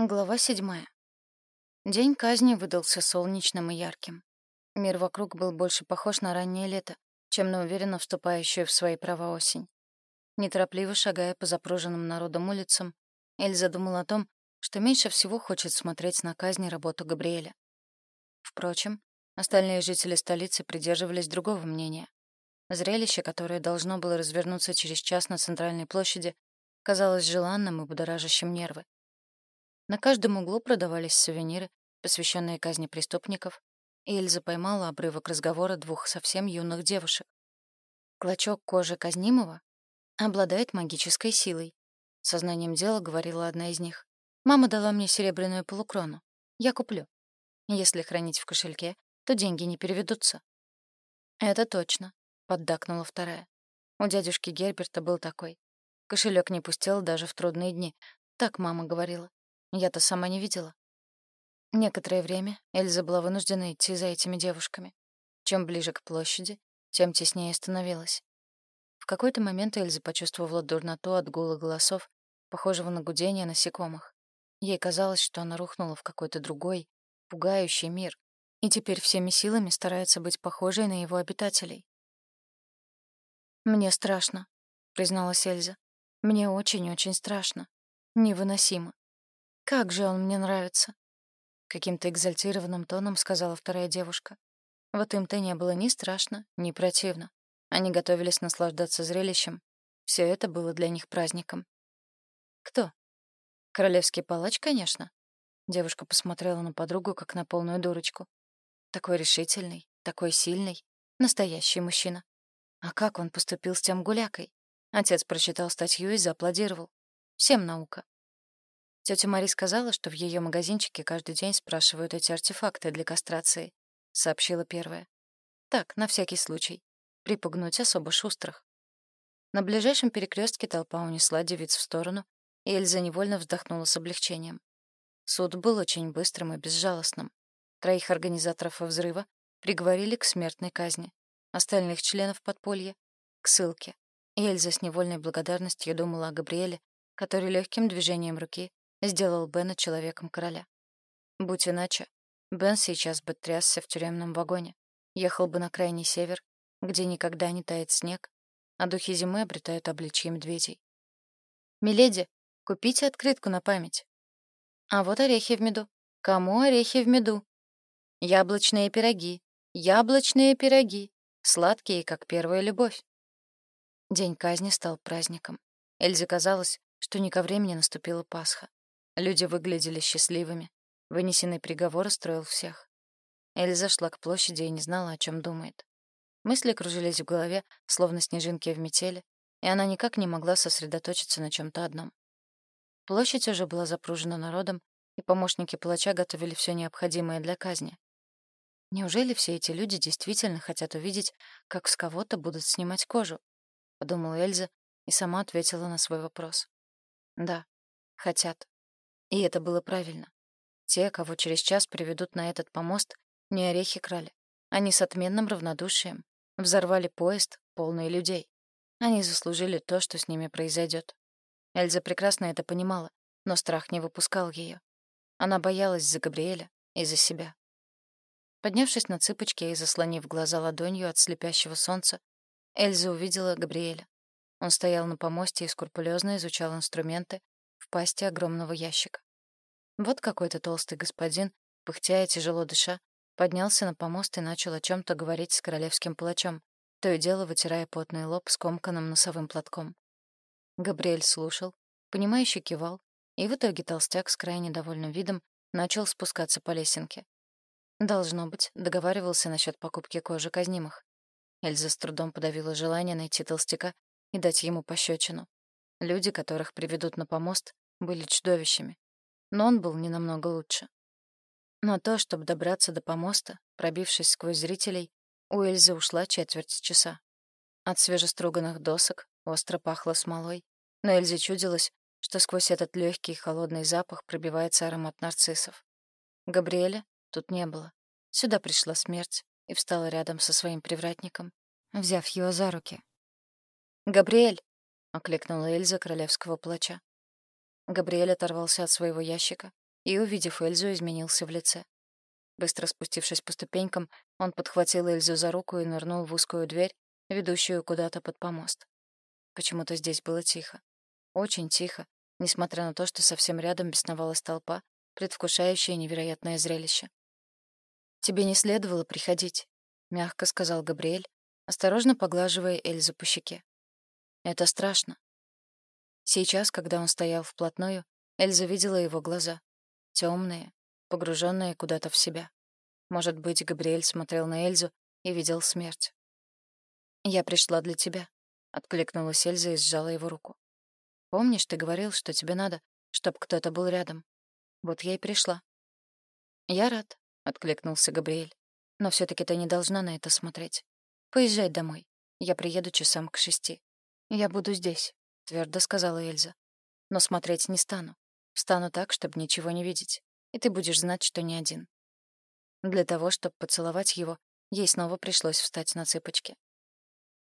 Глава седьмая. День казни выдался солнечным и ярким. Мир вокруг был больше похож на раннее лето, чем на уверенно вступающую в свои права осень. Неторопливо шагая по запруженным народом улицам, Эльза думала о том, что меньше всего хочет смотреть на казни работу Габриэля. Впрочем, остальные жители столицы придерживались другого мнения. Зрелище, которое должно было развернуться через час на центральной площади, казалось желанным и будоражащим нервы. На каждом углу продавались сувениры, посвященные казни преступников, и Эльза поймала обрывок разговора двух совсем юных девушек. Клочок кожи казнимого обладает магической силой. Сознанием дела говорила одна из них. «Мама дала мне серебряную полукрону. Я куплю. Если хранить в кошельке, то деньги не переведутся». «Это точно», — поддакнула вторая. У дядюшки Герберта был такой. Кошелек не пустел даже в трудные дни. Так мама говорила. Я-то сама не видела. Некоторое время Эльза была вынуждена идти за этими девушками. Чем ближе к площади, тем теснее становилась. В какой-то момент Эльза почувствовала дурноту от гула голосов, похожего на гудение насекомых. Ей казалось, что она рухнула в какой-то другой, пугающий мир, и теперь всеми силами старается быть похожей на его обитателей. «Мне страшно», — призналась Эльза. «Мне очень-очень страшно. Невыносимо. Как же он мне нравится, каким-то экзальтированным тоном сказала вторая девушка. Вот им-то не было ни страшно, ни противно. Они готовились наслаждаться зрелищем. Все это было для них праздником. Кто? Королевский палач, конечно. Девушка посмотрела на подругу как на полную дурочку. Такой решительный, такой сильный, настоящий мужчина. А как он поступил с тем гулякой? Отец прочитал статью и зааплодировал. Всем наука. Тетя Мари сказала, что в ее магазинчике каждый день спрашивают эти артефакты для кастрации, сообщила первая. Так, на всякий случай. Припугнуть особо шустрых. На ближайшем перекрестке толпа унесла девиц в сторону, и Эльза невольно вздохнула с облегчением. Суд был очень быстрым и безжалостным. Троих организаторов взрыва приговорили к смертной казни, остальных членов подполья — к ссылке. И Эльза с невольной благодарностью думала о Габриэле, который легким движением руки сделал Бена человеком короля. Будь иначе, Бен сейчас бы трясся в тюремном вагоне, ехал бы на крайний север, где никогда не тает снег, а духи зимы обретают обличье медведей. «Миледи, купите открытку на память». «А вот орехи в меду. Кому орехи в меду?» «Яблочные пироги. Яблочные пироги. Сладкие, как первая любовь». День казни стал праздником. Эльзе казалось, что не ко времени наступила Пасха. Люди выглядели счастливыми. Вынесенный приговор устроил всех. Эльза шла к площади и не знала, о чем думает. Мысли кружились в голове, словно снежинки в метели, и она никак не могла сосредоточиться на чем то одном. Площадь уже была запружена народом, и помощники палача готовили все необходимое для казни. Неужели все эти люди действительно хотят увидеть, как с кого-то будут снимать кожу? подумала Эльза и сама ответила на свой вопрос. Да, хотят. И это было правильно. Те, кого через час приведут на этот помост, не орехи крали. Они с отменным равнодушием взорвали поезд, полный людей. Они заслужили то, что с ними произойдет. Эльза прекрасно это понимала, но страх не выпускал ее. Она боялась за Габриэля и за себя. Поднявшись на цыпочки и заслонив глаза ладонью от слепящего солнца, Эльза увидела Габриэля. Он стоял на помосте и скрупулезно изучал инструменты, пасти огромного ящика. Вот какой-то толстый господин, пыхтя и тяжело дыша, поднялся на помост и начал о чем то говорить с королевским палачом, то и дело вытирая потный лоб скомканным носовым платком. Габриэль слушал, понимающе кивал, и в итоге толстяк с крайне довольным видом начал спускаться по лесенке. Должно быть, договаривался насчет покупки кожи казнимых. Эльза с трудом подавила желание найти толстяка и дать ему пощечину. Люди, которых приведут на помост, были чудовищами. Но он был не намного лучше. На то, чтобы добраться до помоста, пробившись сквозь зрителей, у Эльзы ушла четверть часа. От свежеструганных досок остро пахло смолой, но Эльзе чудилось, что сквозь этот легкий холодный запах пробивается аромат нарциссов. Габриэля тут не было. Сюда пришла смерть и встала рядом со своим привратником, взяв его за руки. «Габриэль!» — окликнула Эльза королевского плача. Габриэль оторвался от своего ящика, и, увидев Эльзу, изменился в лице. Быстро спустившись по ступенькам, он подхватил Эльзу за руку и нырнул в узкую дверь, ведущую куда-то под помост. Почему-то здесь было тихо. Очень тихо, несмотря на то, что совсем рядом бесновалась толпа, предвкушающая невероятное зрелище. «Тебе не следовало приходить», — мягко сказал Габриэль, осторожно поглаживая Эльзу по щеке. «Это страшно». Сейчас, когда он стоял вплотную, Эльза видела его глаза. темные, погруженные куда-то в себя. Может быть, Габриэль смотрел на Эльзу и видел смерть. «Я пришла для тебя», — откликнулась Эльза и сжала его руку. «Помнишь, ты говорил, что тебе надо, чтобы кто-то был рядом? Вот я и пришла». «Я рад», — откликнулся Габриэль. «Но все таки ты не должна на это смотреть. Поезжай домой. Я приеду часам к шести. Я буду здесь», — твердо сказала Эльза. «Но смотреть не стану. Встану так, чтобы ничего не видеть и ты будешь знать, что не один. Для того, чтобы поцеловать его, ей снова пришлось встать на цыпочки.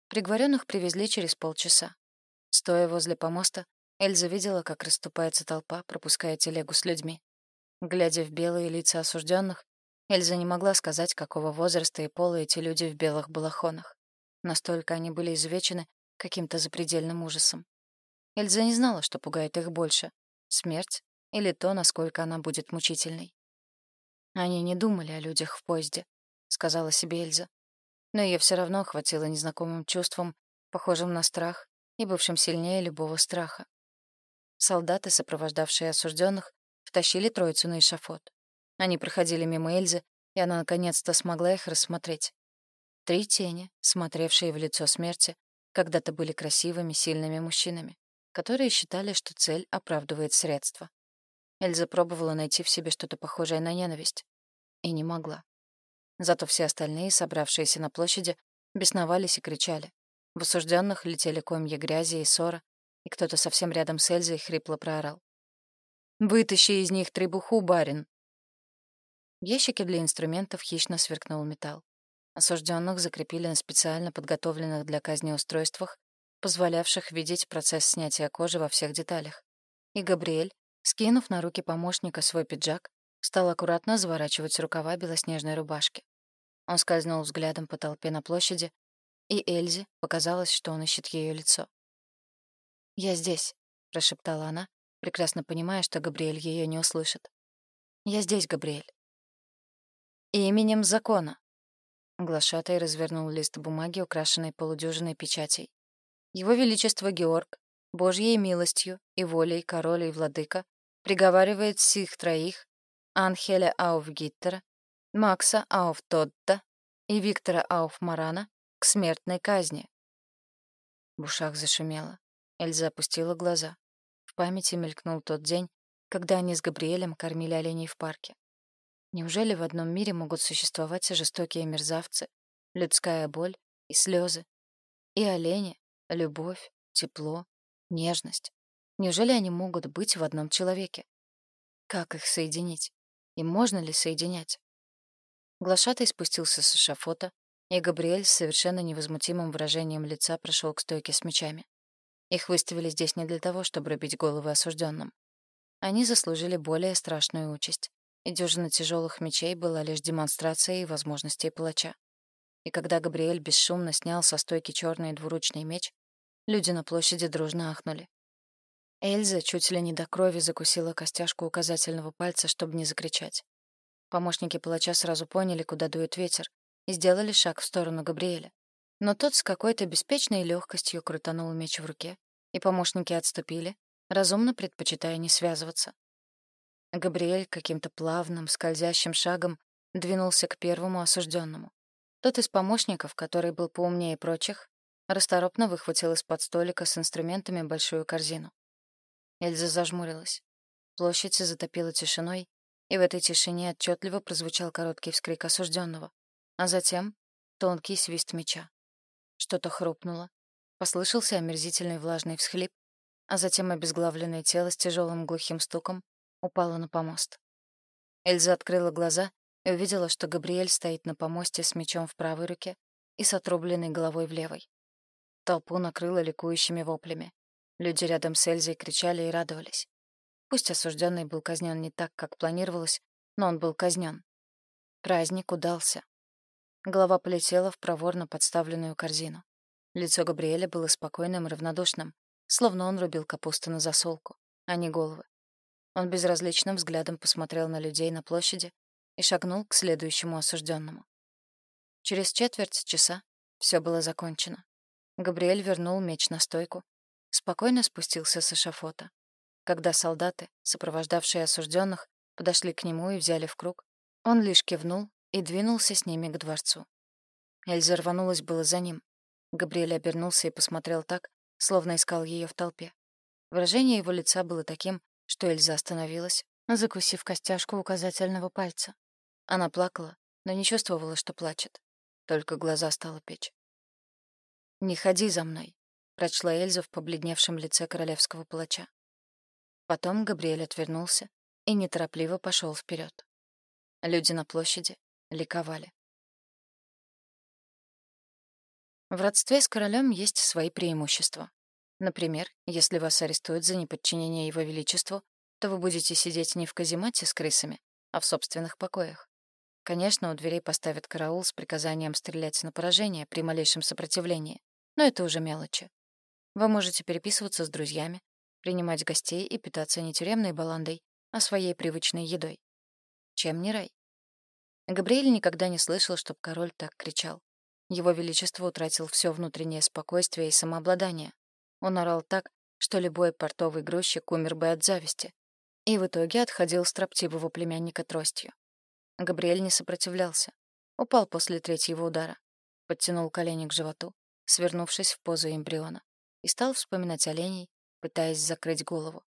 Приговоренных привезли через полчаса. Стоя возле помоста, Эльза видела, как расступается толпа, пропуская телегу с людьми. Глядя в белые лица осужденных, Эльза не могла сказать, какого возраста и пола эти люди в белых балахонах. Настолько они были изувечены каким-то запредельным ужасом. Эльза не знала, что пугает их больше — смерть или то, насколько она будет мучительной. «Они не думали о людях в поезде», — сказала себе Эльза. Но ее все равно охватило незнакомым чувством, похожим на страх и бывшим сильнее любого страха. Солдаты, сопровождавшие осужденных, втащили троицу на эшафот. Они проходили мимо Эльзы, и она наконец-то смогла их рассмотреть. Три тени, смотревшие в лицо смерти, когда-то были красивыми, сильными мужчинами, которые считали, что цель оправдывает средства. Эльза пробовала найти в себе что-то похожее на ненависть. И не могла. Зато все остальные, собравшиеся на площади, бесновались и кричали. В осужденных летели комья грязи и ссора, и кто-то совсем рядом с Эльзой хрипло проорал. «Вытащи из них требуху, барин!» В ящике для инструментов хищно сверкнул металл. Осужденных закрепили на специально подготовленных для казни устройствах, позволявших видеть процесс снятия кожи во всех деталях. И Габриэль, Скинув на руки помощника свой пиджак, стал аккуратно заворачивать рукава белоснежной рубашки. Он скользнул взглядом по толпе на площади, и Эльзе показалось, что он ищет ее лицо. «Я здесь», — прошептала она, прекрасно понимая, что Габриэль ее не услышит. «Я здесь, Габриэль». «Именем закона», — глашатай развернул лист бумаги, украшенный полудюжиной печатей. «Его Величество Георг, Божьей милостью и волей короля и владыка, приговаривает всех троих, Анхеля Ауфгиттера, Макса Ауфтодда и Виктора Ауфмарана, к смертной казни. В ушах зашумело. Эльза опустила глаза. В памяти мелькнул тот день, когда они с Габриэлем кормили оленей в парке. Неужели в одном мире могут существовать жестокие мерзавцы, людская боль и слезы, и олени, любовь, тепло, нежность? Неужели они могут быть в одном человеке? Как их соединить? И можно ли соединять? Глашатый спустился с эшафота, и Габриэль с совершенно невозмутимым выражением лица прошел к стойке с мечами. Их выставили здесь не для того, чтобы рубить головы осужденным. Они заслужили более страшную участь, и дюжина тяжелых мечей была лишь демонстрацией возможностей палача. И когда Габриэль бесшумно снял со стойки черный двуручный меч, люди на площади дружно ахнули. Эльза чуть ли не до крови закусила костяшку указательного пальца, чтобы не закричать. Помощники палача сразу поняли, куда дует ветер, и сделали шаг в сторону Габриэля. Но тот с какой-то беспечной легкостью крутанул меч в руке, и помощники отступили, разумно предпочитая не связываться. Габриэль каким-то плавным, скользящим шагом двинулся к первому осужденному. Тот из помощников, который был поумнее прочих, расторопно выхватил из-под столика с инструментами большую корзину. Эльза зажмурилась. Площадь затопила тишиной, и в этой тишине отчетливо прозвучал короткий вскрик осужденного, а затем тонкий свист меча. Что-то хрупнуло, послышался омерзительный влажный всхлип, а затем обезглавленное тело с тяжелым глухим стуком упало на помост. Эльза открыла глаза и увидела, что Габриэль стоит на помосте с мечом в правой руке и с отрубленной головой в левой. Толпу накрыло ликующими воплями. Люди рядом с Эльзой кричали и радовались. Пусть осужденный был казнен не так, как планировалось, но он был казнен. Праздник удался. Голова полетела в проворно подставленную корзину. Лицо Габриэля было спокойным и равнодушным, словно он рубил капусту на засолку, а не головы. Он безразличным взглядом посмотрел на людей на площади и шагнул к следующему осужденному. Через четверть часа все было закончено. Габриэль вернул меч на стойку, спокойно спустился с эшафота. Когда солдаты, сопровождавшие осужденных, подошли к нему и взяли в круг, он лишь кивнул и двинулся с ними к дворцу. Эльза рванулась было за ним. Габриэль обернулся и посмотрел так, словно искал ее в толпе. Выражение его лица было таким, что Эльза остановилась, закусив костяшку указательного пальца. Она плакала, но не чувствовала, что плачет. Только глаза стало печь. «Не ходи за мной», — прочла Эльза в побледневшем лице королевского палача. Потом Габриэль отвернулся и неторопливо пошел вперед. Люди на площади ликовали. В родстве с королем есть свои преимущества. Например, если вас арестуют за неподчинение его величеству, то вы будете сидеть не в каземате с крысами, а в собственных покоях. Конечно, у дверей поставят караул с приказанием стрелять на поражение при малейшем сопротивлении, но это уже мелочи. Вы можете переписываться с друзьями, принимать гостей и питаться не тюремной баландой, а своей привычной едой. Чем не рай? Габриэль никогда не слышал, чтоб король так кричал. Его Величество утратил все внутреннее спокойствие и самообладание. Он орал так, что любой портовый грузчик умер бы от зависти. И в итоге отходил строптивого племянника тростью. Габриэль не сопротивлялся. Упал после третьего удара. Подтянул колени к животу, свернувшись в позу эмбриона. И стал вспоминать оленей, пытаясь закрыть голову.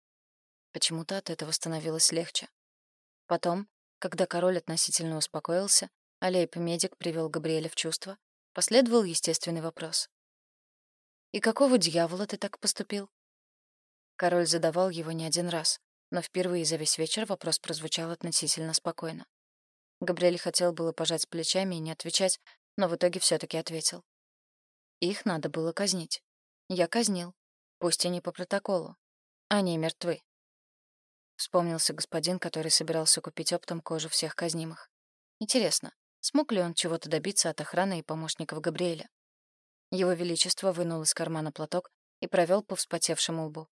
Почему-то от этого становилось легче. Потом, когда король относительно успокоился, Алейп-медик привел Габриэля в чувство, последовал естественный вопрос. «И какого дьявола ты так поступил?» Король задавал его не один раз, но впервые за весь вечер вопрос прозвучал относительно спокойно. Габриэль хотел было пожать плечами и не отвечать, но в итоге все таки ответил. Их надо было казнить. Я казнил, пусть и не по протоколу. Они мертвы. Вспомнился господин, который собирался купить оптом кожу всех казнимых. Интересно, смог ли он чего-то добиться от охраны и помощников Габриэля? Его Величество вынул из кармана платок и провел по вспотевшему лбу.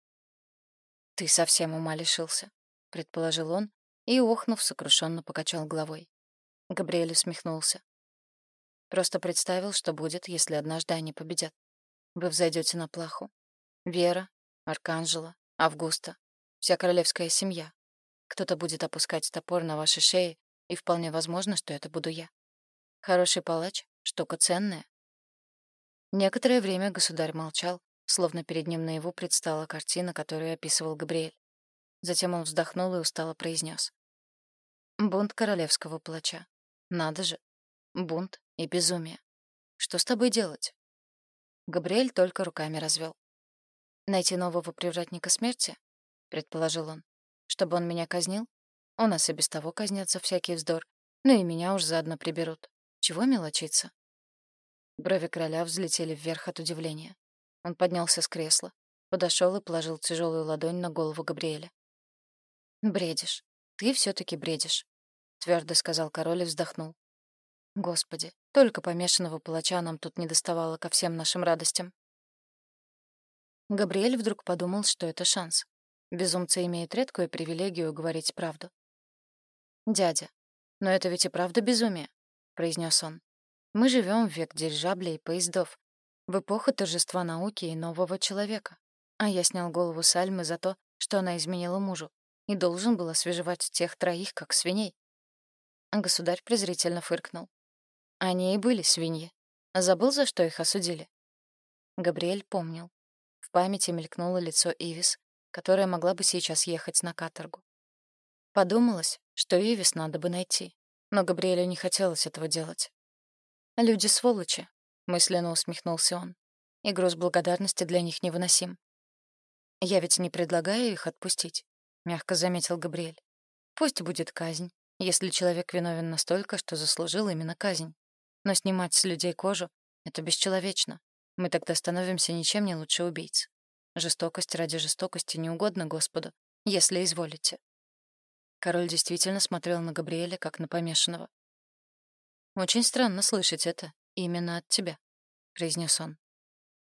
«Ты совсем ума лишился», — предположил он, и, охнув, сокрушенно покачал головой. Габриэль усмехнулся. «Просто представил, что будет, если однажды они победят. Вы взойдете на плаху. Вера, Арканжела, Августа, вся королевская семья. Кто-то будет опускать топор на ваши шеи, и вполне возможно, что это буду я. Хороший палач — штука ценная». Некоторое время государь молчал, словно перед ним наяву предстала картина, которую описывал Габриэль. Затем он вздохнул и устало произнес: «Бунт королевского плача. Надо же. Бунт и безумие. Что с тобой делать?» Габриэль только руками развел. «Найти нового привратника смерти?» — предположил он. «Чтобы он меня казнил? У нас и без того казнят за всякий вздор. Ну и меня уж заодно приберут. Чего мелочиться?» Брови короля взлетели вверх от удивления. Он поднялся с кресла, подошел и положил тяжелую ладонь на голову Габриэля. «Бредишь. Ты все таки бредишь», — твердо сказал король и вздохнул. «Господи, только помешанного палача нам тут не доставало ко всем нашим радостям». Габриэль вдруг подумал, что это шанс. Безумцы имеют редкую привилегию говорить правду. «Дядя, но это ведь и правда безумие», — произнес он. «Мы живем в век дирижаблей и поездов, в эпоху торжества науки и нового человека. А я снял голову Сальмы за то, что она изменила мужу, и должен был освежевать тех троих, как свиней. Государь презрительно фыркнул. Они и были свиньи. Забыл, за что их осудили? Габриэль помнил. В памяти мелькнуло лицо Ивис, которая могла бы сейчас ехать на каторгу. Подумалось, что Ивис надо бы найти, но Габриэлю не хотелось этого делать. Люди сволочи, мысленно усмехнулся он. И груз благодарности для них невыносим. Я ведь не предлагаю их отпустить, мягко заметил Габриэль. Пусть будет казнь, если человек виновен настолько, что заслужил именно казнь. Но снимать с людей кожу это бесчеловечно. Мы тогда становимся ничем не лучше убийц. Жестокость ради жестокости не угодно Господу, если изволите». Король действительно смотрел на Габриэля, как на помешанного. «Очень странно слышать это именно от тебя», — произнес он.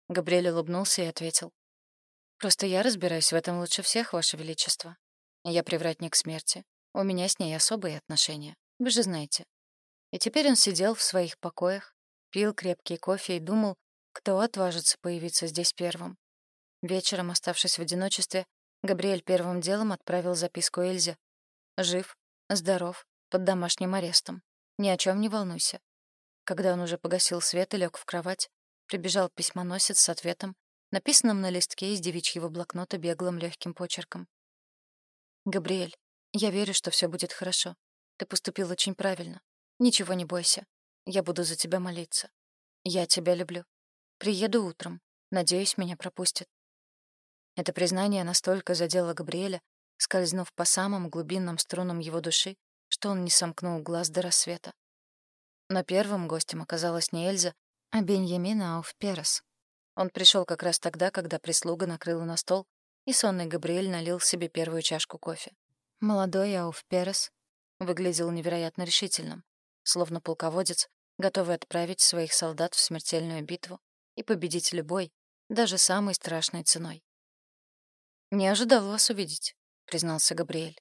Габриэль улыбнулся и ответил. «Просто я разбираюсь в этом лучше всех, Ваше Величество. Я привратник смерти. У меня с ней особые отношения. Вы же знаете». И теперь он сидел в своих покоях, пил крепкий кофе и думал, кто отважится появиться здесь первым. Вечером, оставшись в одиночестве, Габриэль первым делом отправил записку Эльзе. «Жив, здоров, под домашним арестом. Ни о чем не волнуйся. Когда он уже погасил свет и лег в кровать, прибежал письмоносец с ответом, написанным на листке из девичьего блокнота беглым легким почерком. «Габриэль, я верю, что все будет хорошо. Ты поступил очень правильно. Ничего не бойся. Я буду за тебя молиться. Я тебя люблю. Приеду утром. Надеюсь, меня пропустят». Это признание настолько задело Габриэля, скользнув по самым глубинным струнам его души, что он не сомкнул глаз до рассвета. Но первым гостем оказалась не Эльза, а Беньямин Ауф-Перес. Он пришел как раз тогда, когда прислуга накрыла на стол, и сонный Габриэль налил себе первую чашку кофе. Молодой Ауф-Перес выглядел невероятно решительным, словно полководец, готовый отправить своих солдат в смертельную битву и победить любой, даже самой страшной ценой. «Не ожидал вас увидеть», — признался Габриэль.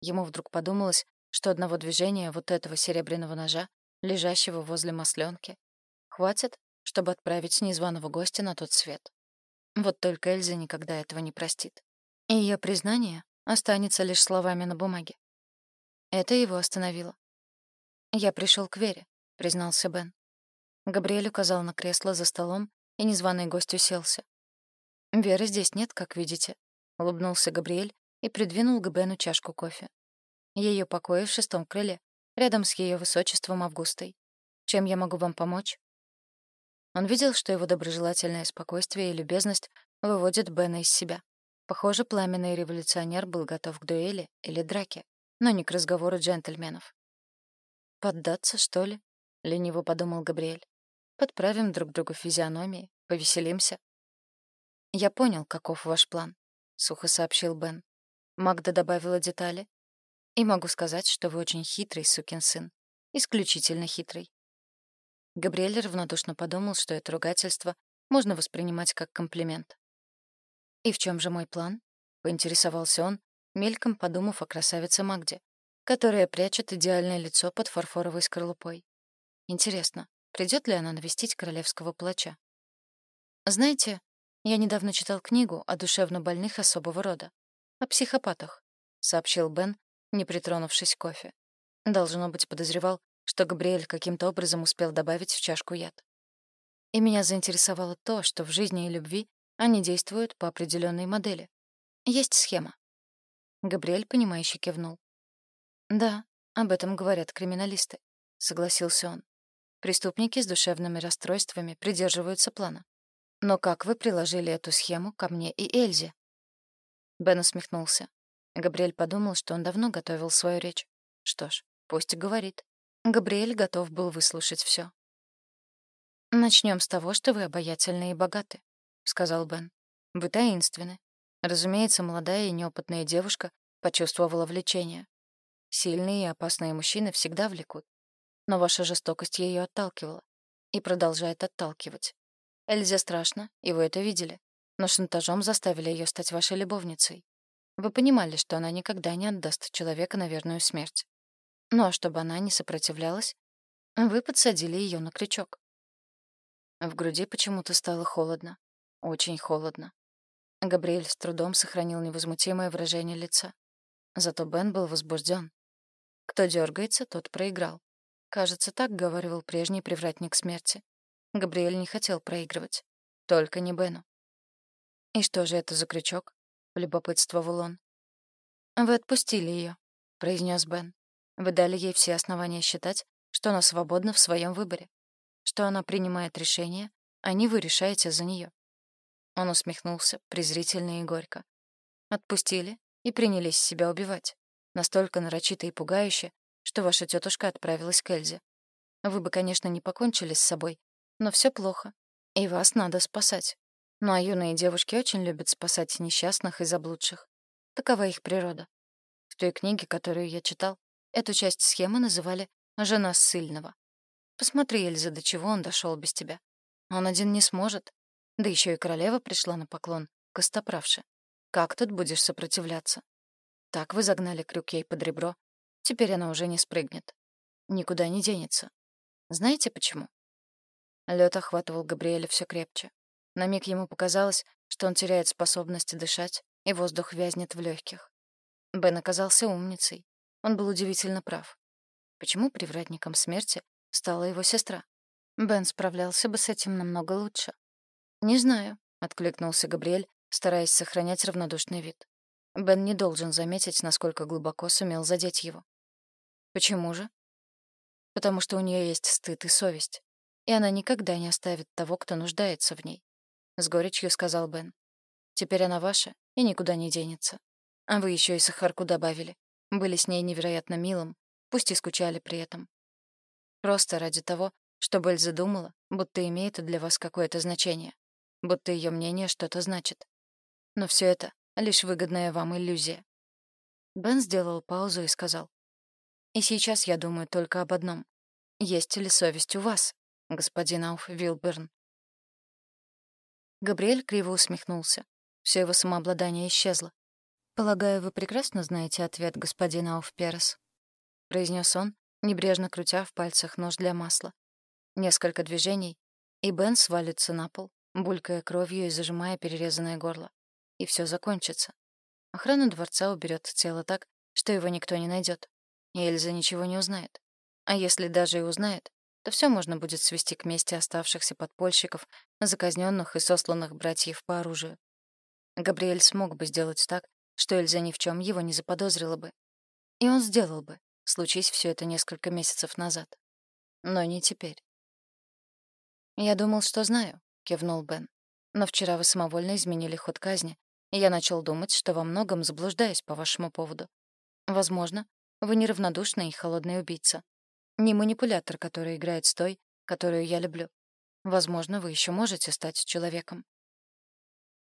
Ему вдруг подумалось, что одного движения вот этого серебряного ножа, лежащего возле масленки, хватит, чтобы отправить незваного гостя на тот свет. Вот только Эльза никогда этого не простит. И ее признание останется лишь словами на бумаге. Это его остановило. «Я пришел к Вере», — признался Бен. Габриэль указал на кресло за столом, и незваный гость уселся. «Веры здесь нет, как видите», — улыбнулся Габриэль и придвинул к Бену чашку кофе. Ее покои в шестом крыле, рядом с ее высочеством Августой. Чем я могу вам помочь?» Он видел, что его доброжелательное спокойствие и любезность выводят Бена из себя. Похоже, пламенный революционер был готов к дуэли или драке, но не к разговору джентльменов. «Поддаться, что ли?» — лениво подумал Габриэль. «Подправим друг другу физиономии, повеселимся». «Я понял, каков ваш план», — сухо сообщил Бен. Магда добавила детали, и могу сказать, что вы очень хитрый сукин сын. Исключительно хитрый. Габриэль равнодушно подумал, что это ругательство можно воспринимать как комплимент. «И в чем же мой план?» — поинтересовался он, мельком подумав о красавице Магде, которая прячет идеальное лицо под фарфоровой скорлупой. Интересно, придет ли она навестить королевского плача? Знаете, я недавно читал книгу о душевнобольных особого рода. О психопатах, — сообщил Бен, не притронувшись к кофе. Должно быть, подозревал, что Габриэль каким-то образом успел добавить в чашку яд. И меня заинтересовало то, что в жизни и любви они действуют по определенной модели. Есть схема. Габриэль, понимающе кивнул. «Да, об этом говорят криминалисты», — согласился он. «Преступники с душевными расстройствами придерживаются плана. Но как вы приложили эту схему ко мне и Эльзе?» Бен усмехнулся. Габриэль подумал, что он давно готовил свою речь. Что ж, пусть говорит. Габриэль готов был выслушать все. Начнем с того, что вы обаятельны и богаты», — сказал Бен. «Вы таинственны. Разумеется, молодая и неопытная девушка почувствовала влечение. Сильные и опасные мужчины всегда влекут. Но ваша жестокость ее отталкивала. И продолжает отталкивать. Эльзе страшно, и вы это видели. Но шантажом заставили ее стать вашей любовницей. Вы понимали, что она никогда не отдаст человека на верную смерть. Ну а чтобы она не сопротивлялась, вы подсадили ее на крючок. В груди почему-то стало холодно. Очень холодно. Габриэль с трудом сохранил невозмутимое выражение лица. Зато Бен был возбужден. Кто дергается, тот проиграл. Кажется, так говаривал прежний привратник смерти. Габриэль не хотел проигрывать. Только не Бену. И что же это за крючок? полюбопытствовал он. «Вы отпустили ее», — произнес Бен. «Вы дали ей все основания считать, что она свободна в своем выборе, что она принимает решение, а не вы решаете за нее». Он усмехнулся, презрительно и горько. «Отпустили и принялись себя убивать. Настолько нарочито и пугающе, что ваша тетушка отправилась к Эльзе. Вы бы, конечно, не покончили с собой, но все плохо, и вас надо спасать. Ну а юные девушки очень любят спасать несчастных и заблудших. Такова их природа. В той книге, которую я читал, эту часть схемы называли «жена ссыльного». Посмотри, Эльза, до чего он дошел без тебя. Он один не сможет. Да еще и королева пришла на поклон, костоправши. Как тут будешь сопротивляться? Так вы загнали крюк ей под ребро. Теперь она уже не спрыгнет. Никуда не денется. Знаете почему? Лед охватывал Габриэля все крепче. На миг ему показалось, что он теряет способность дышать, и воздух вязнет в легких. Бен оказался умницей. Он был удивительно прав. Почему привратником смерти стала его сестра? Бен справлялся бы с этим намного лучше. «Не знаю», — откликнулся Габриэль, стараясь сохранять равнодушный вид. Бен не должен заметить, насколько глубоко сумел задеть его. «Почему же?» «Потому что у нее есть стыд и совесть, и она никогда не оставит того, кто нуждается в ней», — с горечью сказал Бен. «Теперь она ваша и никуда не денется. А вы еще и сахарку добавили. Были с ней невероятно милым, пусть и скучали при этом. Просто ради того, чтобы Эльза думала, будто имеет для вас какое-то значение, будто ее мнение что-то значит. Но все это — лишь выгодная вам иллюзия. Бен сделал паузу и сказал. «И сейчас я думаю только об одном. Есть ли совесть у вас, господин Ауф Вилберн?» Габриэль криво усмехнулся. Все его самообладание исчезло. «Полагаю, вы прекрасно знаете ответ господина Ауфперес», — произнес он, небрежно крутя в пальцах нож для масла. Несколько движений, и Бен свалится на пол, булькая кровью и зажимая перерезанное горло. И все закончится. Охрана дворца уберет тело так, что его никто не найдет, и Эльза ничего не узнает. А если даже и узнает, то все можно будет свести к мести оставшихся подпольщиков, заказненных и сосланных братьев по оружию. Габриэль смог бы сделать так, что Эльза ни в чем его не заподозрила бы. И он сделал бы, случись все это несколько месяцев назад. Но не теперь. «Я думал, что знаю», — кивнул Бен. «Но вчера вы самовольно изменили ход казни, и я начал думать, что во многом заблуждаюсь по вашему поводу. Возможно, вы неравнодушный и холодный убийца. Не манипулятор, который играет с той, которую я люблю. Возможно, вы еще можете стать человеком».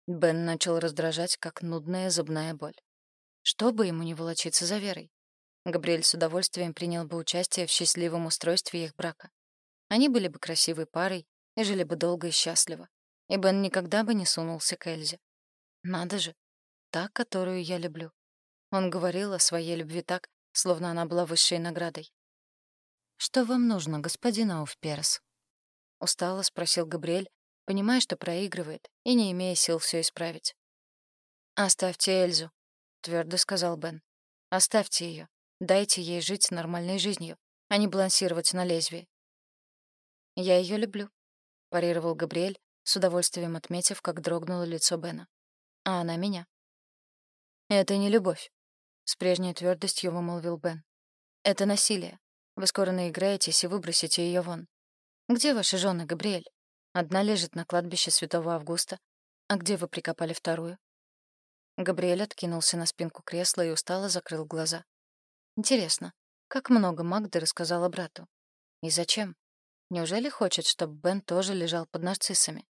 Бен начал раздражать, как нудная зубная боль. Что бы ему не волочиться за верой? Габриэль с удовольствием принял бы участие в счастливом устройстве их брака. Они были бы красивой парой, и жили бы долго и счастливо. И Бен никогда бы не сунулся к Эльзе. Надо же, та, которую я люблю. Он говорил о своей любви так, словно она была высшей наградой. «Что вам нужно, господин Ауфперес?» Устало спросил Габриэль, понимая, что проигрывает, и не имея сил все исправить. «Оставьте Эльзу», — твердо сказал Бен. «Оставьте ее. Дайте ей жить нормальной жизнью, а не балансировать на лезвии». «Я ее люблю», парировал Габриэль, с удовольствием отметив, как дрогнуло лицо Бена. А она меня. Это не любовь, с прежней твердостью вымолвил Бен. Это насилие. Вы скоро наиграетесь и выбросите ее вон. Где ваши жены, Габриэль? Одна лежит на кладбище Святого Августа. А где вы прикопали вторую? Габриэль откинулся на спинку кресла и устало закрыл глаза. Интересно, как много Магда рассказала брату? И зачем? Неужели хочет, чтобы Бен тоже лежал под нарциссами?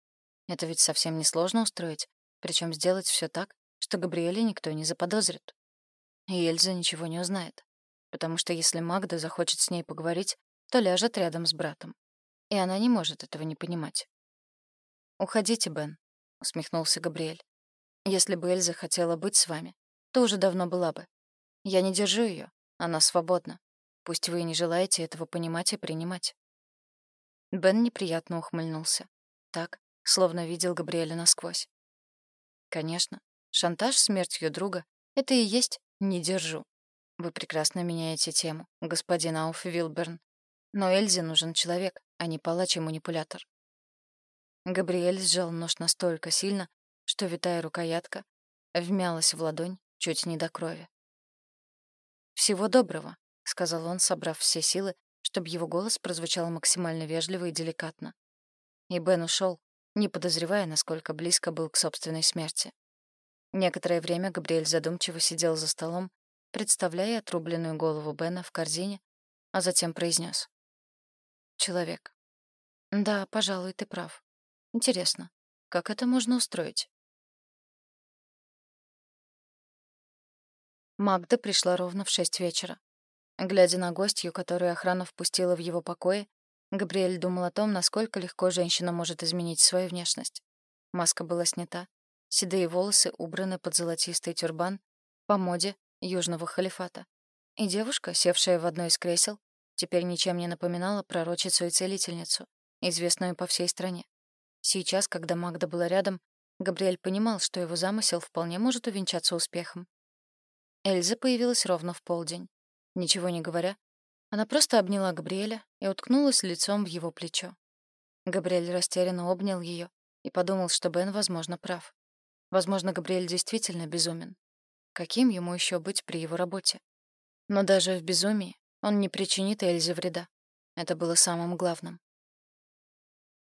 Это ведь совсем несложно устроить, причем сделать все так, что Габриэле никто не заподозрит. И Эльза ничего не узнает, потому что если Магда захочет с ней поговорить, то ляжет рядом с братом. И она не может этого не понимать. «Уходите, Бен», — усмехнулся Габриэль. «Если бы Эльза хотела быть с вами, то уже давно была бы. Я не держу ее, она свободна. Пусть вы и не желаете этого понимать и принимать. Бен неприятно ухмыльнулся. Так, словно видел Габриэля насквозь. Конечно, шантаж смертью друга — это и есть «не держу». Вы прекрасно меняете тему, господин Ауф Вилберн. Но Эльзе нужен человек, а не палач и манипулятор. Габриэль сжал нож настолько сильно, что витая рукоятка вмялась в ладонь чуть не до крови. «Всего доброго», — сказал он, собрав все силы, чтобы его голос прозвучал максимально вежливо и деликатно. И Бен ушел, не подозревая, насколько близко был к собственной смерти. Некоторое время Габриэль задумчиво сидел за столом, представляя отрубленную голову Бена в корзине, а затем произнес: «Человек. Да, пожалуй, ты прав. Интересно, как это можно устроить?» Магда пришла ровно в шесть вечера. Глядя на гостью, которую охрана впустила в его покое, Габриэль думал о том, насколько легко женщина может изменить свою внешность. Маска была снята, седые волосы убраны под золотистый тюрбан по моде южного халифата. И девушка, севшая в одно из кресел, теперь ничем не напоминала пророчицу и целительницу, известную по всей стране. Сейчас, когда Магда была рядом, Габриэль понимал, что его замысел вполне может увенчаться успехом. Эльза появилась ровно в полдень. Ничего не говоря, она просто обняла Габриэля и уткнулась лицом в его плечо. Габриэль растерянно обнял ее и подумал, что Бен, возможно, прав. Возможно, Габриэль действительно безумен. Каким ему еще быть при его работе? Но даже в безумии он не причинит Эльзе вреда. Это было самым главным.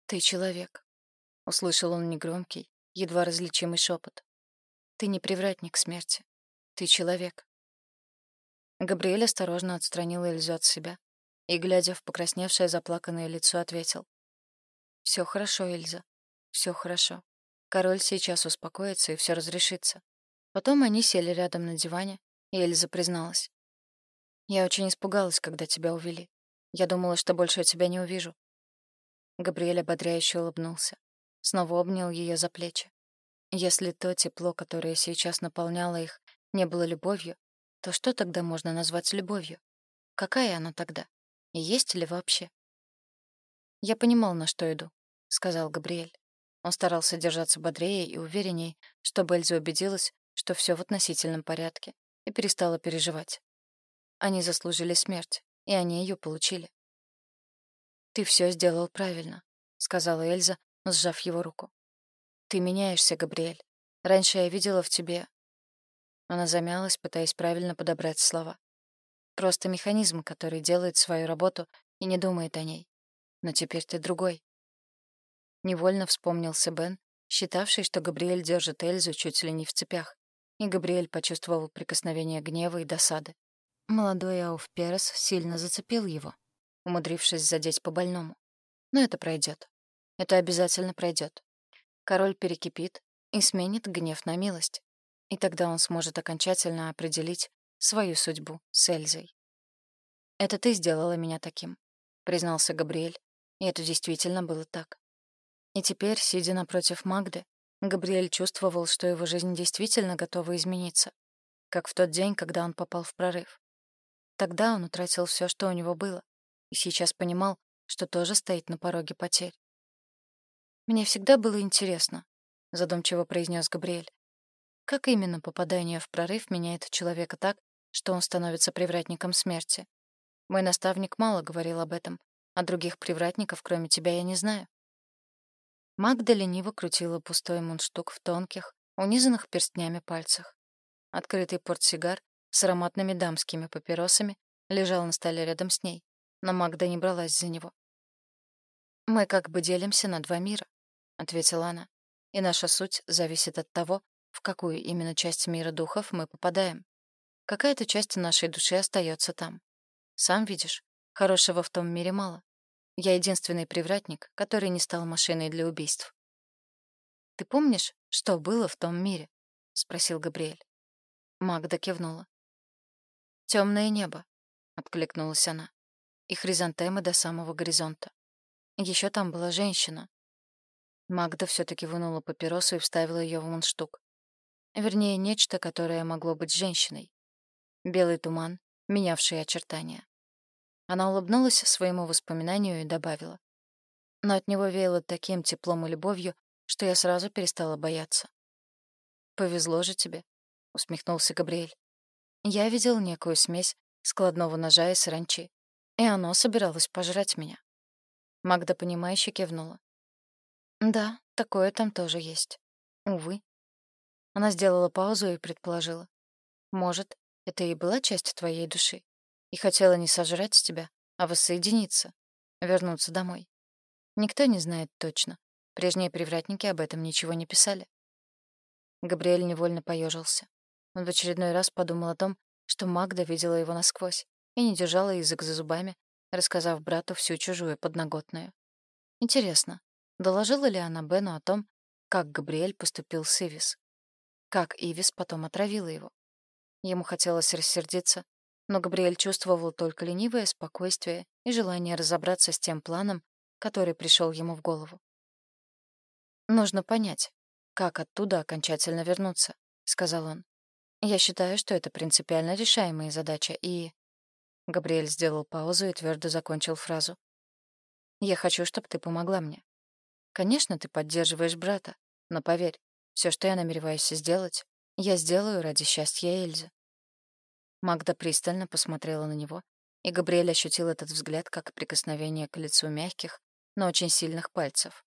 «Ты человек», — услышал он негромкий, едва различимый шепот. «Ты не привратник смерти. Ты человек. Габриэль осторожно отстранил Эльзу от себя и, глядя в покрасневшее заплаканное лицо, ответил. «Все хорошо, Эльза. Все хорошо. Король сейчас успокоится, и все разрешится». Потом они сели рядом на диване, и Эльза призналась. «Я очень испугалась, когда тебя увели. Я думала, что больше я тебя не увижу». Габриэль ободряюще улыбнулся. Снова обнял ее за плечи. Если то тепло, которое сейчас наполняло их, не было любовью, то что тогда можно назвать любовью? Какая она тогда? И есть ли вообще? «Я понимал, на что иду», — сказал Габриэль. Он старался держаться бодрее и уверенней, чтобы Эльза убедилась, что все в относительном порядке, и перестала переживать. Они заслужили смерть, и они ее получили. «Ты все сделал правильно», — сказала Эльза, сжав его руку. «Ты меняешься, Габриэль. Раньше я видела в тебе она замялась, пытаясь правильно подобрать слова. Просто механизм, который делает свою работу и не думает о ней. Но теперь ты другой. Невольно вспомнился Бен, считавший, что Габриэль держит Эльзу чуть ли не в цепях, и Габриэль почувствовал прикосновение гнева и досады. Молодой Ауф Перес сильно зацепил его, умудрившись задеть по больному. Но это пройдет. Это обязательно пройдет. Король перекипит и сменит гнев на милость и тогда он сможет окончательно определить свою судьбу с Эльзой. «Это ты сделала меня таким», — признался Габриэль, и это действительно было так. И теперь, сидя напротив Магды, Габриэль чувствовал, что его жизнь действительно готова измениться, как в тот день, когда он попал в прорыв. Тогда он утратил все, что у него было, и сейчас понимал, что тоже стоит на пороге потерь. «Мне всегда было интересно», — задумчиво произнес Габриэль, как именно попадание в прорыв меняет человека так, что он становится привратником смерти? Мой наставник мало говорил об этом, а других привратников, кроме тебя, я не знаю. Магда лениво крутила пустой мундштук в тонких, унизанных перстнями пальцах. Открытый портсигар с ароматными дамскими папиросами лежал на столе рядом с ней, но Магда не бралась за него. «Мы как бы делимся на два мира», — ответила она, «и наша суть зависит от того, в какую именно часть мира духов мы попадаем. Какая-то часть нашей души остается там. Сам видишь, хорошего в том мире мало. Я единственный привратник, который не стал машиной для убийств. «Ты помнишь, что было в том мире?» — спросил Габриэль. Магда кивнула. Темное небо», — откликнулась она, — «и хризантемы до самого горизонта. Еще там была женщина». Магда все таки вынула папиросу и вставила ее в мундштук. Вернее, нечто, которое могло быть женщиной. Белый туман, менявший очертания. Она улыбнулась своему воспоминанию и добавила. Но от него веяло таким теплом и любовью, что я сразу перестала бояться. «Повезло же тебе», — усмехнулся Габриэль. «Я видел некую смесь складного ножа и саранчи, и оно собиралось пожрать меня». Магда, понимающе кивнула. «Да, такое там тоже есть. Увы, она сделала паузу и предположила. «Может, это и была часть твоей души, и хотела не сожрать тебя, а воссоединиться, вернуться домой. Никто не знает точно. Прежние привратники об этом ничего не писали». Габриэль невольно поежился. Он в очередной раз подумал о том, что Магда видела его насквозь и не держала язык за зубами, рассказав брату всю чужую подноготную. Интересно, доложила ли она Бену о том, как Габриэль поступил с Ивис? Как Ивис потом отравила его? Ему хотелось рассердиться, но Габриэль чувствовал только ленивое спокойствие и желание разобраться с тем планом, который пришел ему в голову. «Нужно понять, как оттуда окончательно вернуться», — сказал он. «Я считаю, что это принципиально решаемая задача, и...» Габриэль сделал паузу и твердо закончил фразу. «Я хочу, чтобы ты помогла мне. Конечно, ты поддерживаешь брата, но поверь, все, что я намереваюсь сделать, я сделаю ради счастья Эльзы». Магда пристально посмотрела на него, и Габриэль ощутил этот взгляд как прикосновение к лицу мягких, но очень сильных пальцев.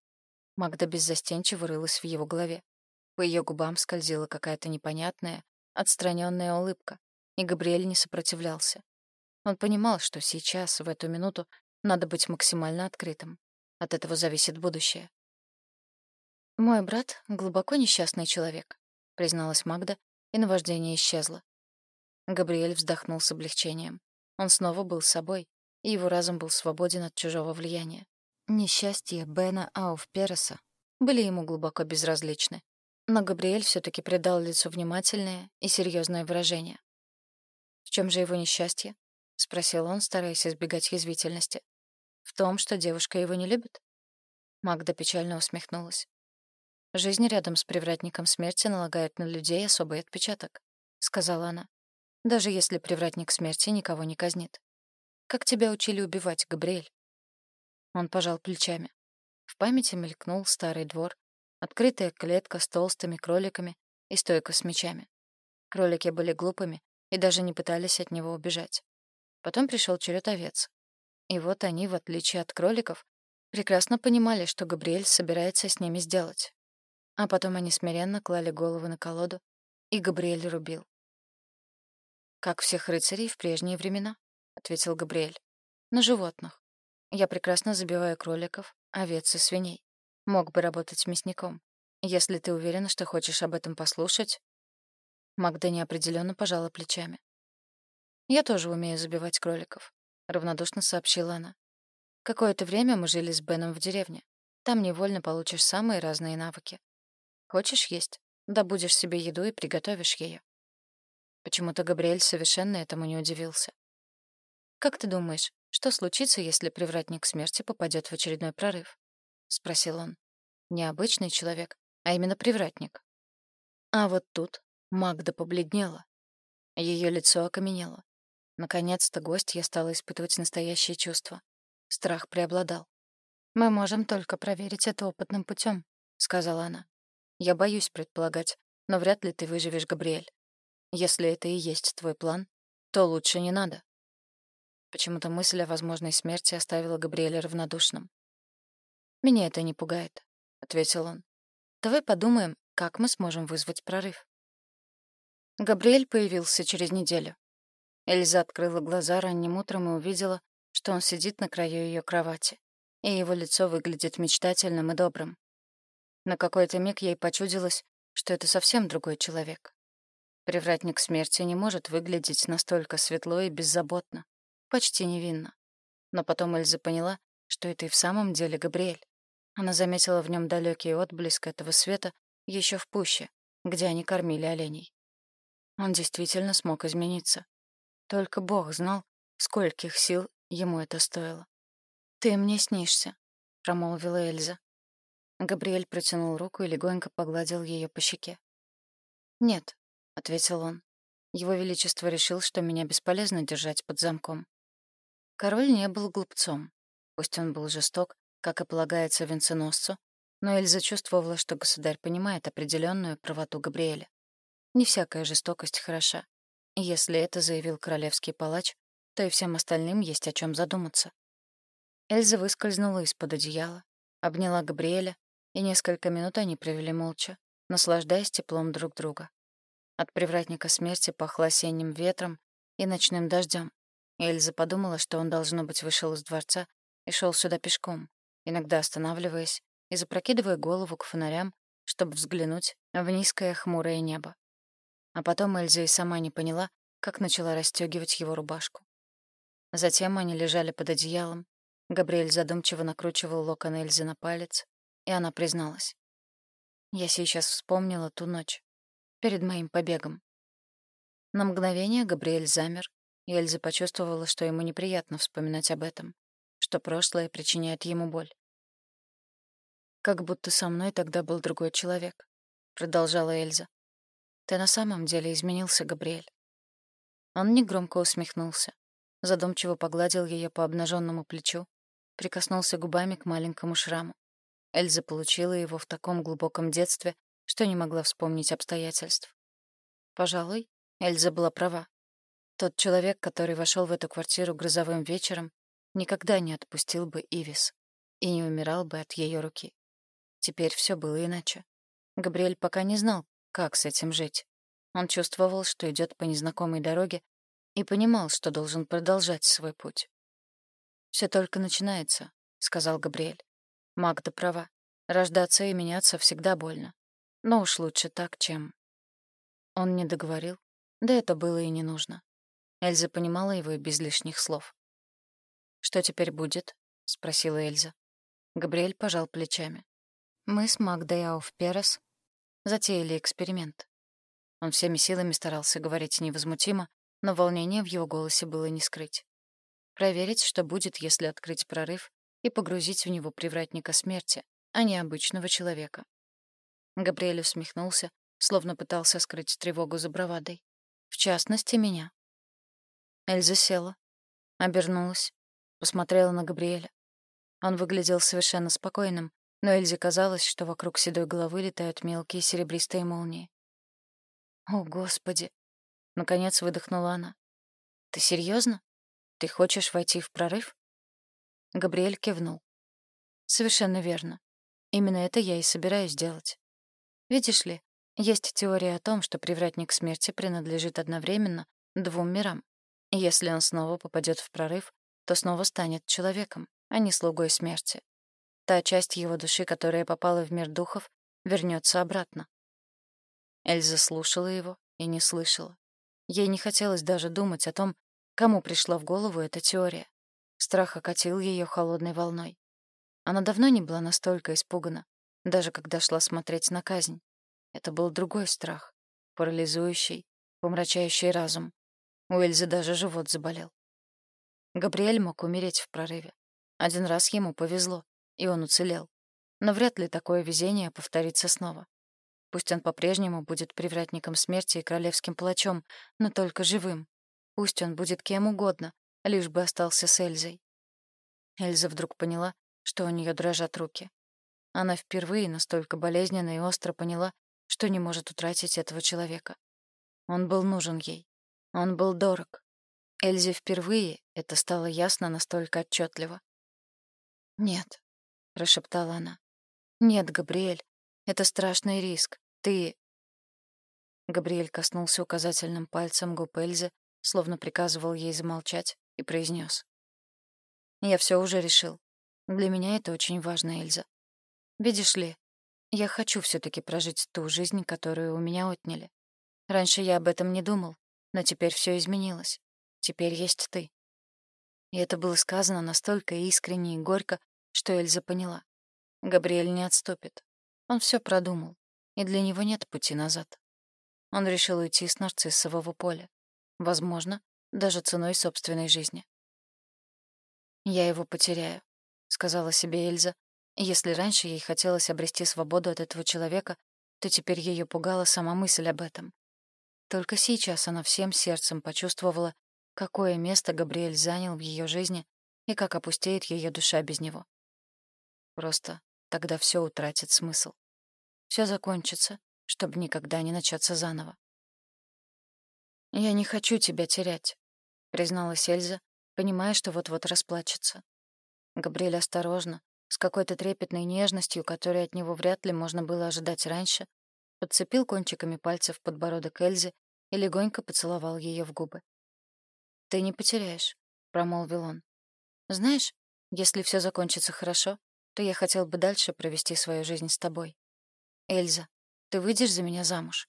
Магда беззастенчиво рылась в его голове. По ее губам скользила какая-то непонятная, отстраненная улыбка, и Габриэль не сопротивлялся. Он понимал, что сейчас, в эту минуту, надо быть максимально открытым. От этого зависит будущее. «Мой брат — глубоко несчастный человек», — призналась Магда, и наваждение исчезло. Габриэль вздохнул с облегчением. Он снова был собой, и его разум был свободен от чужого влияния. Несчастья Бена Ауфпереса были ему глубоко безразличны. Но Габриэль все таки придал лицу внимательное и серьезное выражение. «В чем же его несчастье?» — спросил он, стараясь избегать язвительности. «В том, что девушка его не любит?» Магда печально усмехнулась. «Жизнь рядом с привратником смерти налагает на людей особый отпечаток», — сказала она даже если привратник смерти никого не казнит. Как тебя учили убивать, Габриэль? Он пожал плечами. В памяти мелькнул старый двор, открытая клетка с толстыми кроликами и стойка с мечами. Кролики были глупыми и даже не пытались от него убежать. Потом пришел черед овец. И вот они, в отличие от кроликов, прекрасно понимали, что Габриэль собирается с ними сделать. А потом они смиренно клали головы на колоду, и Габриэль рубил. «Как всех рыцарей в прежние времена», — ответил Габриэль. «На животных. Я прекрасно забиваю кроликов, овец и свиней. Мог бы работать мясником. Если ты уверена, что хочешь об этом послушать...» Магда неопределенно пожала плечами. «Я тоже умею забивать кроликов», — равнодушно сообщила она. «Какое-то время мы жили с Беном в деревне. Там невольно получишь самые разные навыки. Хочешь есть? Добудешь себе еду и приготовишь ее. Почему-то Габриэль совершенно этому не удивился. «Как ты думаешь, что случится, если привратник смерти попадет в очередной прорыв?» — спросил он. «Необычный человек, а именно привратник». А вот тут Магда побледнела. Ее лицо окаменело. Наконец-то гость я стала испытывать настоящее чувство. Страх преобладал. «Мы можем только проверить это опытным путем», — сказала она. «Я боюсь предполагать, но вряд ли ты выживешь, Габриэль. Если это и есть твой план, то лучше не надо. Почему-то мысль о возможной смерти оставила Габриэля равнодушным. «Меня это не пугает», — ответил он. «Давай подумаем, как мы сможем вызвать прорыв». Габриэль появился через неделю. Эльза открыла глаза ранним утром и увидела, что он сидит на краю ее кровати, и его лицо выглядит мечтательным и добрым. На какой-то миг ей почудилось, что это совсем другой человек. Привратник смерти не может выглядеть настолько светло и беззаботно, почти невинно. Но потом Эльза поняла, что это и в самом деле Габриэль. Она заметила в нем далекий отблеск этого света еще в пуще, где они кормили оленей. Он действительно смог измениться. Только Бог знал, скольких сил ему это стоило. «Ты мне снишься», — промолвила Эльза. Габриэль протянул руку и легонько погладил ее по щеке. «Нет, ответил он. Его величество решил, что меня бесполезно держать под замком. Король не был глупцом. Пусть он был жесток, как и полагается венценосцу, но Эльза чувствовала, что государь понимает определенную правоту Габриэля. Не всякая жестокость хороша. Если это заявил королевский палач, то и всем остальным есть о чем задуматься. Эльза выскользнула из-под одеяла, обняла Габриэля, и несколько минут они провели молча, наслаждаясь теплом друг друга. От привратника смерти пахло осенним ветром и ночным дождем. Эльза подумала, что он, должно быть, вышел из дворца и шел сюда пешком, иногда останавливаясь и запрокидывая голову к фонарям, чтобы взглянуть в низкое хмурое небо. А потом Эльза и сама не поняла, как начала расстегивать его рубашку. Затем они лежали под одеялом. Габриэль задумчиво накручивал локон Эльзы на палец, и она призналась. «Я сейчас вспомнила ту ночь перед моим побегом. На мгновение Габриэль замер, и Эльза почувствовала, что ему неприятно вспоминать об этом, что прошлое причиняет ему боль. «Как будто со мной тогда был другой человек», — продолжала Эльза. «Ты на самом деле изменился, Габриэль». Он негромко усмехнулся, задумчиво погладил ее по обнаженному плечу, прикоснулся губами к маленькому шраму. Эльза получила его в таком глубоком детстве, что не могла вспомнить обстоятельств. Пожалуй, Эльза была права. Тот человек, который вошел в эту квартиру грозовым вечером, никогда не отпустил бы Ивис и не умирал бы от ее руки. Теперь все было иначе. Габриэль пока не знал, как с этим жить. Он чувствовал, что идет по незнакомой дороге, и понимал, что должен продолжать свой путь. Все только начинается», — сказал Габриэль. «Магда права. Рождаться и меняться всегда больно. Но уж лучше так, чем...» Он не договорил, да это было и не нужно. Эльза понимала его и без лишних слов. «Что теперь будет?» — спросила Эльза. Габриэль пожал плечами. Мы с Магдой Ауфперес затеяли эксперимент. Он всеми силами старался говорить невозмутимо, но волнение в его голосе было не скрыть. Проверить, что будет, если открыть прорыв и погрузить в него привратника смерти, а не обычного человека. Габриэль усмехнулся, словно пытался скрыть тревогу за бравадой. В частности, меня. Эльза села, обернулась, посмотрела на Габриэля. Он выглядел совершенно спокойным, но Эльзе казалось, что вокруг седой головы летают мелкие серебристые молнии. «О, Господи!» — наконец выдохнула она. «Ты серьезно? Ты хочешь войти в прорыв?» Габриэль кивнул. «Совершенно верно. Именно это я и собираюсь делать. Видишь ли, есть теория о том, что привратник смерти принадлежит одновременно двум мирам. Если он снова попадет в прорыв, то снова станет человеком, а не слугой смерти. Та часть его души, которая попала в мир духов, вернется обратно. Эльза слушала его и не слышала. Ей не хотелось даже думать о том, кому пришла в голову эта теория. Страх окатил ее холодной волной. Она давно не была настолько испугана, даже когда шла смотреть на казнь. Это был другой страх, парализующий, помрачающий разум. У Эльзы даже живот заболел. Габриэль мог умереть в прорыве. Один раз ему повезло, и он уцелел. Но вряд ли такое везение повторится снова. Пусть он по-прежнему будет привратником смерти и королевским палачом, но только живым. Пусть он будет кем угодно, лишь бы остался с Эльзой. Эльза вдруг поняла, что у нее дрожат руки. Она впервые настолько болезненно и остро поняла, что не может утратить этого человека. Он был нужен ей. Он был дорог. Эльзе впервые это стало ясно настолько отчетливо. «Нет», — прошептала она. «Нет, Габриэль, это страшный риск. Ты...» Габриэль коснулся указательным пальцем губ Эльзы, словно приказывал ей замолчать, и произнес: «Я все уже решил. Для меня это очень важно, Эльза. Видишь ли, я хочу все таки прожить ту жизнь, которую у меня отняли. Раньше я об этом не думал, но теперь все изменилось. Теперь есть ты. И это было сказано настолько искренне и горько, что Эльза поняла. Габриэль не отступит. Он все продумал, и для него нет пути назад. Он решил уйти с нарциссового поля. Возможно, даже ценой собственной жизни. «Я его потеряю», — сказала себе Эльза. Если раньше ей хотелось обрести свободу от этого человека, то теперь ее пугала сама мысль об этом. Только сейчас она всем сердцем почувствовала, какое место Габриэль занял в ее жизни и как опустеет ее душа без него. Просто тогда все утратит смысл. Все закончится, чтобы никогда не начаться заново. «Я не хочу тебя терять», — призналась Эльза, понимая, что вот-вот расплачется. Габриэль осторожно, с какой-то трепетной нежностью, которой от него вряд ли можно было ожидать раньше, подцепил кончиками пальцев подбородок Эльзы и легонько поцеловал ее в губы. «Ты не потеряешь», — промолвил он. «Знаешь, если все закончится хорошо, то я хотел бы дальше провести свою жизнь с тобой. Эльза, ты выйдешь за меня замуж?»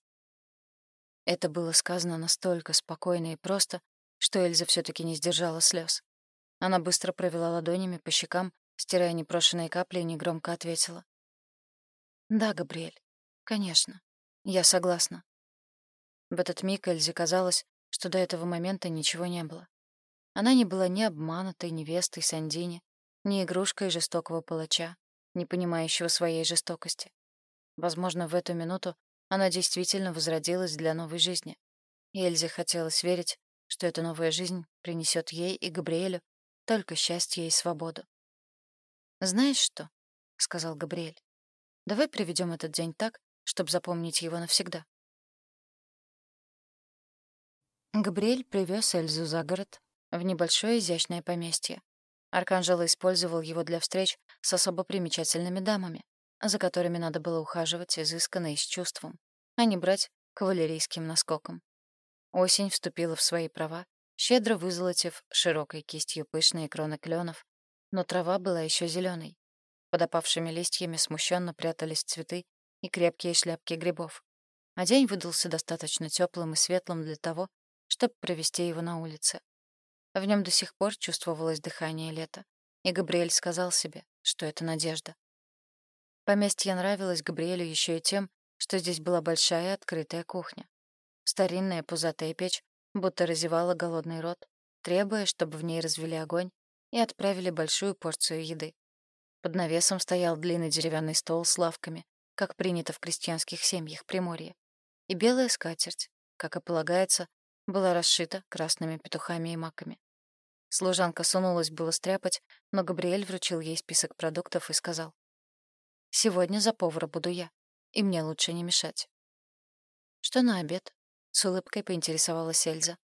Это было сказано настолько спокойно и просто, что Эльза все таки не сдержала слез. Она быстро провела ладонями по щекам, стирая непрошенные капли, и негромко ответила. «Да, Габриэль, конечно. Я согласна». В этот миг Эльзе казалось, что до этого момента ничего не было. Она не была ни обманутой невестой Сандини, ни игрушкой жестокого палача, не понимающего своей жестокости. Возможно, в эту минуту она действительно возродилась для новой жизни. И Эльзе хотелось верить, что эта новая жизнь принесет ей и Габриэлю только счастье и свободу. «Знаешь что?» — сказал Габриэль. «Давай приведем этот день так, чтобы запомнить его навсегда». Габриэль привез Эльзу за город, в небольшое изящное поместье. Арканжело использовал его для встреч с особо примечательными дамами, за которыми надо было ухаживать изысканно и с чувством, а не брать кавалерийским наскоком. Осень вступила в свои права, щедро вызолотив широкой кистью пышные кроны кленов, но трава была еще зеленой. Под опавшими листьями смущенно прятались цветы и крепкие шляпки грибов. А день выдался достаточно теплым и светлым для того, чтобы провести его на улице. В нем до сих пор чувствовалось дыхание лета, и Габриэль сказал себе, что это надежда. Поместье нравилось Габриэлю еще и тем, что здесь была большая открытая кухня. Старинная пузатая печь будто разевала голодный рот, требуя, чтобы в ней развели огонь и отправили большую порцию еды. Под навесом стоял длинный деревянный стол с лавками, как принято в крестьянских семьях Приморья, и белая скатерть, как и полагается, была расшита красными петухами и маками. Служанка сунулась было стряпать, но Габриэль вручил ей список продуктов и сказал. Сегодня за повара буду я, и мне лучше не мешать. Что на обед? С улыбкой поинтересовалась Эльза.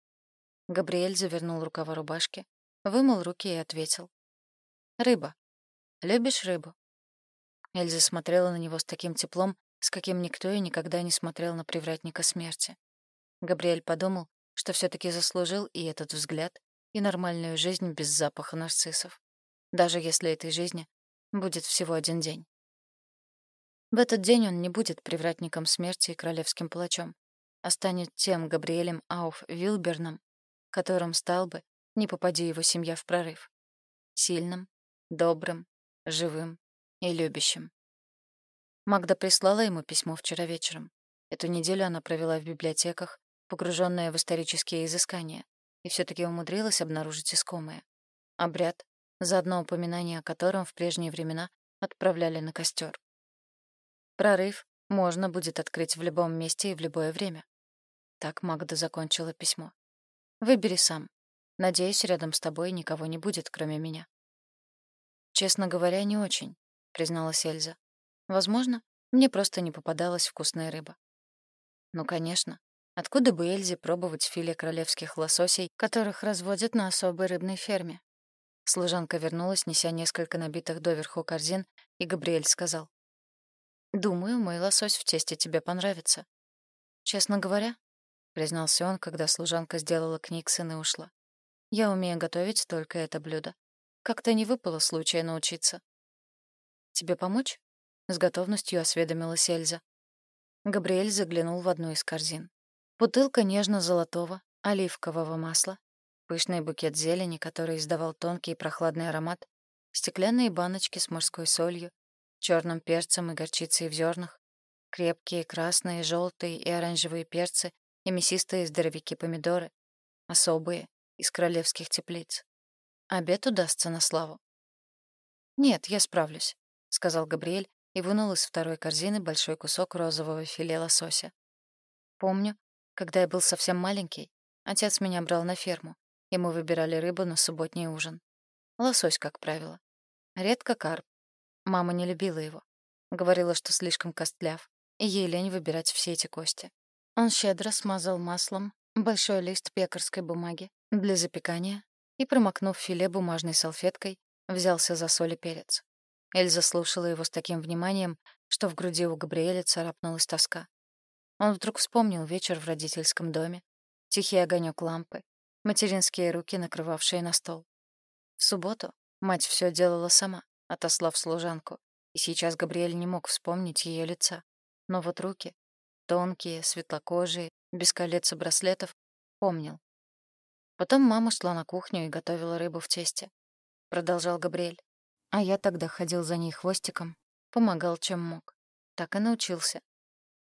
Габриэль завернул рукава рубашки, вымыл руки и ответил. «Рыба. Любишь рыбу?» Эльза смотрела на него с таким теплом, с каким никто и никогда не смотрел на привратника смерти. Габриэль подумал, что все таки заслужил и этот взгляд, и нормальную жизнь без запаха нарциссов. Даже если этой жизни будет всего один день. В этот день он не будет привратником смерти и королевским палачом, а станет тем Габриэлем Ауф Вилберном, которым стал бы, не попади его семья в прорыв. Сильным, добрым, живым и любящим. Магда прислала ему письмо вчера вечером. Эту неделю она провела в библиотеках, погруженная в исторические изыскания, и все таки умудрилась обнаружить искомое. Обряд, заодно упоминание о котором в прежние времена отправляли на костер. Прорыв можно будет открыть в любом месте и в любое время. Так Магда закончила письмо. Выбери сам. Надеюсь, рядом с тобой никого не будет, кроме меня. Честно говоря, не очень, призналась Эльза. Возможно, мне просто не попадалась вкусная рыба. Ну, конечно. Откуда бы Эльзе пробовать филе королевских лососей, которых разводят на особой рыбной ферме? Служанка вернулась, неся несколько набитых доверху корзин, и Габриэль сказал. Думаю, мой лосось в тесте тебе понравится. Честно говоря, признался он, когда служанка сделала книксон и ушла. Я умею готовить только это блюдо. Как-то не выпало случая научиться. Тебе помочь? С готовностью осведомилась Эльза. Габриэль заглянул в одну из корзин. Бутылка нежно-золотого, оливкового масла, пышный букет зелени, который издавал тонкий и прохладный аромат, стеклянные баночки с морской солью, черным перцем и горчицей в зернах, крепкие красные, желтые и оранжевые перцы и мясистые здоровяки помидоры, особые, из королевских теплиц. Обед удастся на славу. «Нет, я справлюсь», — сказал Габриэль и вынул из второй корзины большой кусок розового филе лосося. «Помню, когда я был совсем маленький, отец меня брал на ферму, и мы выбирали рыбу на субботний ужин. Лосось, как правило. Редко карп, Мама не любила его. Говорила, что слишком костляв, и ей лень выбирать все эти кости. Он щедро смазал маслом большой лист пекарской бумаги для запекания и, промокнув филе бумажной салфеткой, взялся за соль и перец. Эльза слушала его с таким вниманием, что в груди у Габриэля царапнулась тоска. Он вдруг вспомнил вечер в родительском доме, тихий огонек лампы, материнские руки, накрывавшие на стол. В субботу мать все делала сама, отослав служанку, и сейчас Габриэль не мог вспомнить ее лица. Но вот руки, тонкие, светлокожие, без колец и браслетов, помнил. Потом мама шла на кухню и готовила рыбу в тесте. Продолжал Габриэль. А я тогда ходил за ней хвостиком, помогал, чем мог. Так и научился.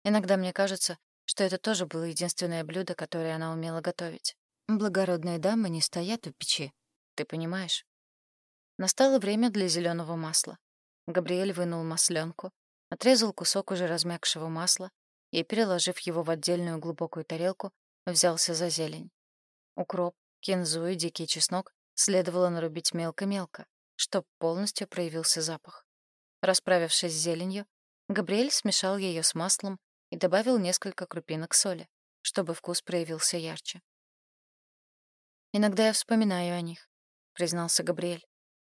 Иногда мне кажется, что это тоже было единственное блюдо, которое она умела готовить. Благородные дамы не стоят у печи, ты понимаешь? Настало время для зеленого масла. Габриэль вынул масленку, отрезал кусок уже размякшего масла и, переложив его в отдельную глубокую тарелку, взялся за зелень. Укроп, кинзу и дикий чеснок следовало нарубить мелко-мелко, чтоб полностью проявился запах. Расправившись с зеленью, Габриэль смешал ее с маслом и добавил несколько крупинок соли, чтобы вкус проявился ярче. «Иногда я вспоминаю о них», — признался Габриэль.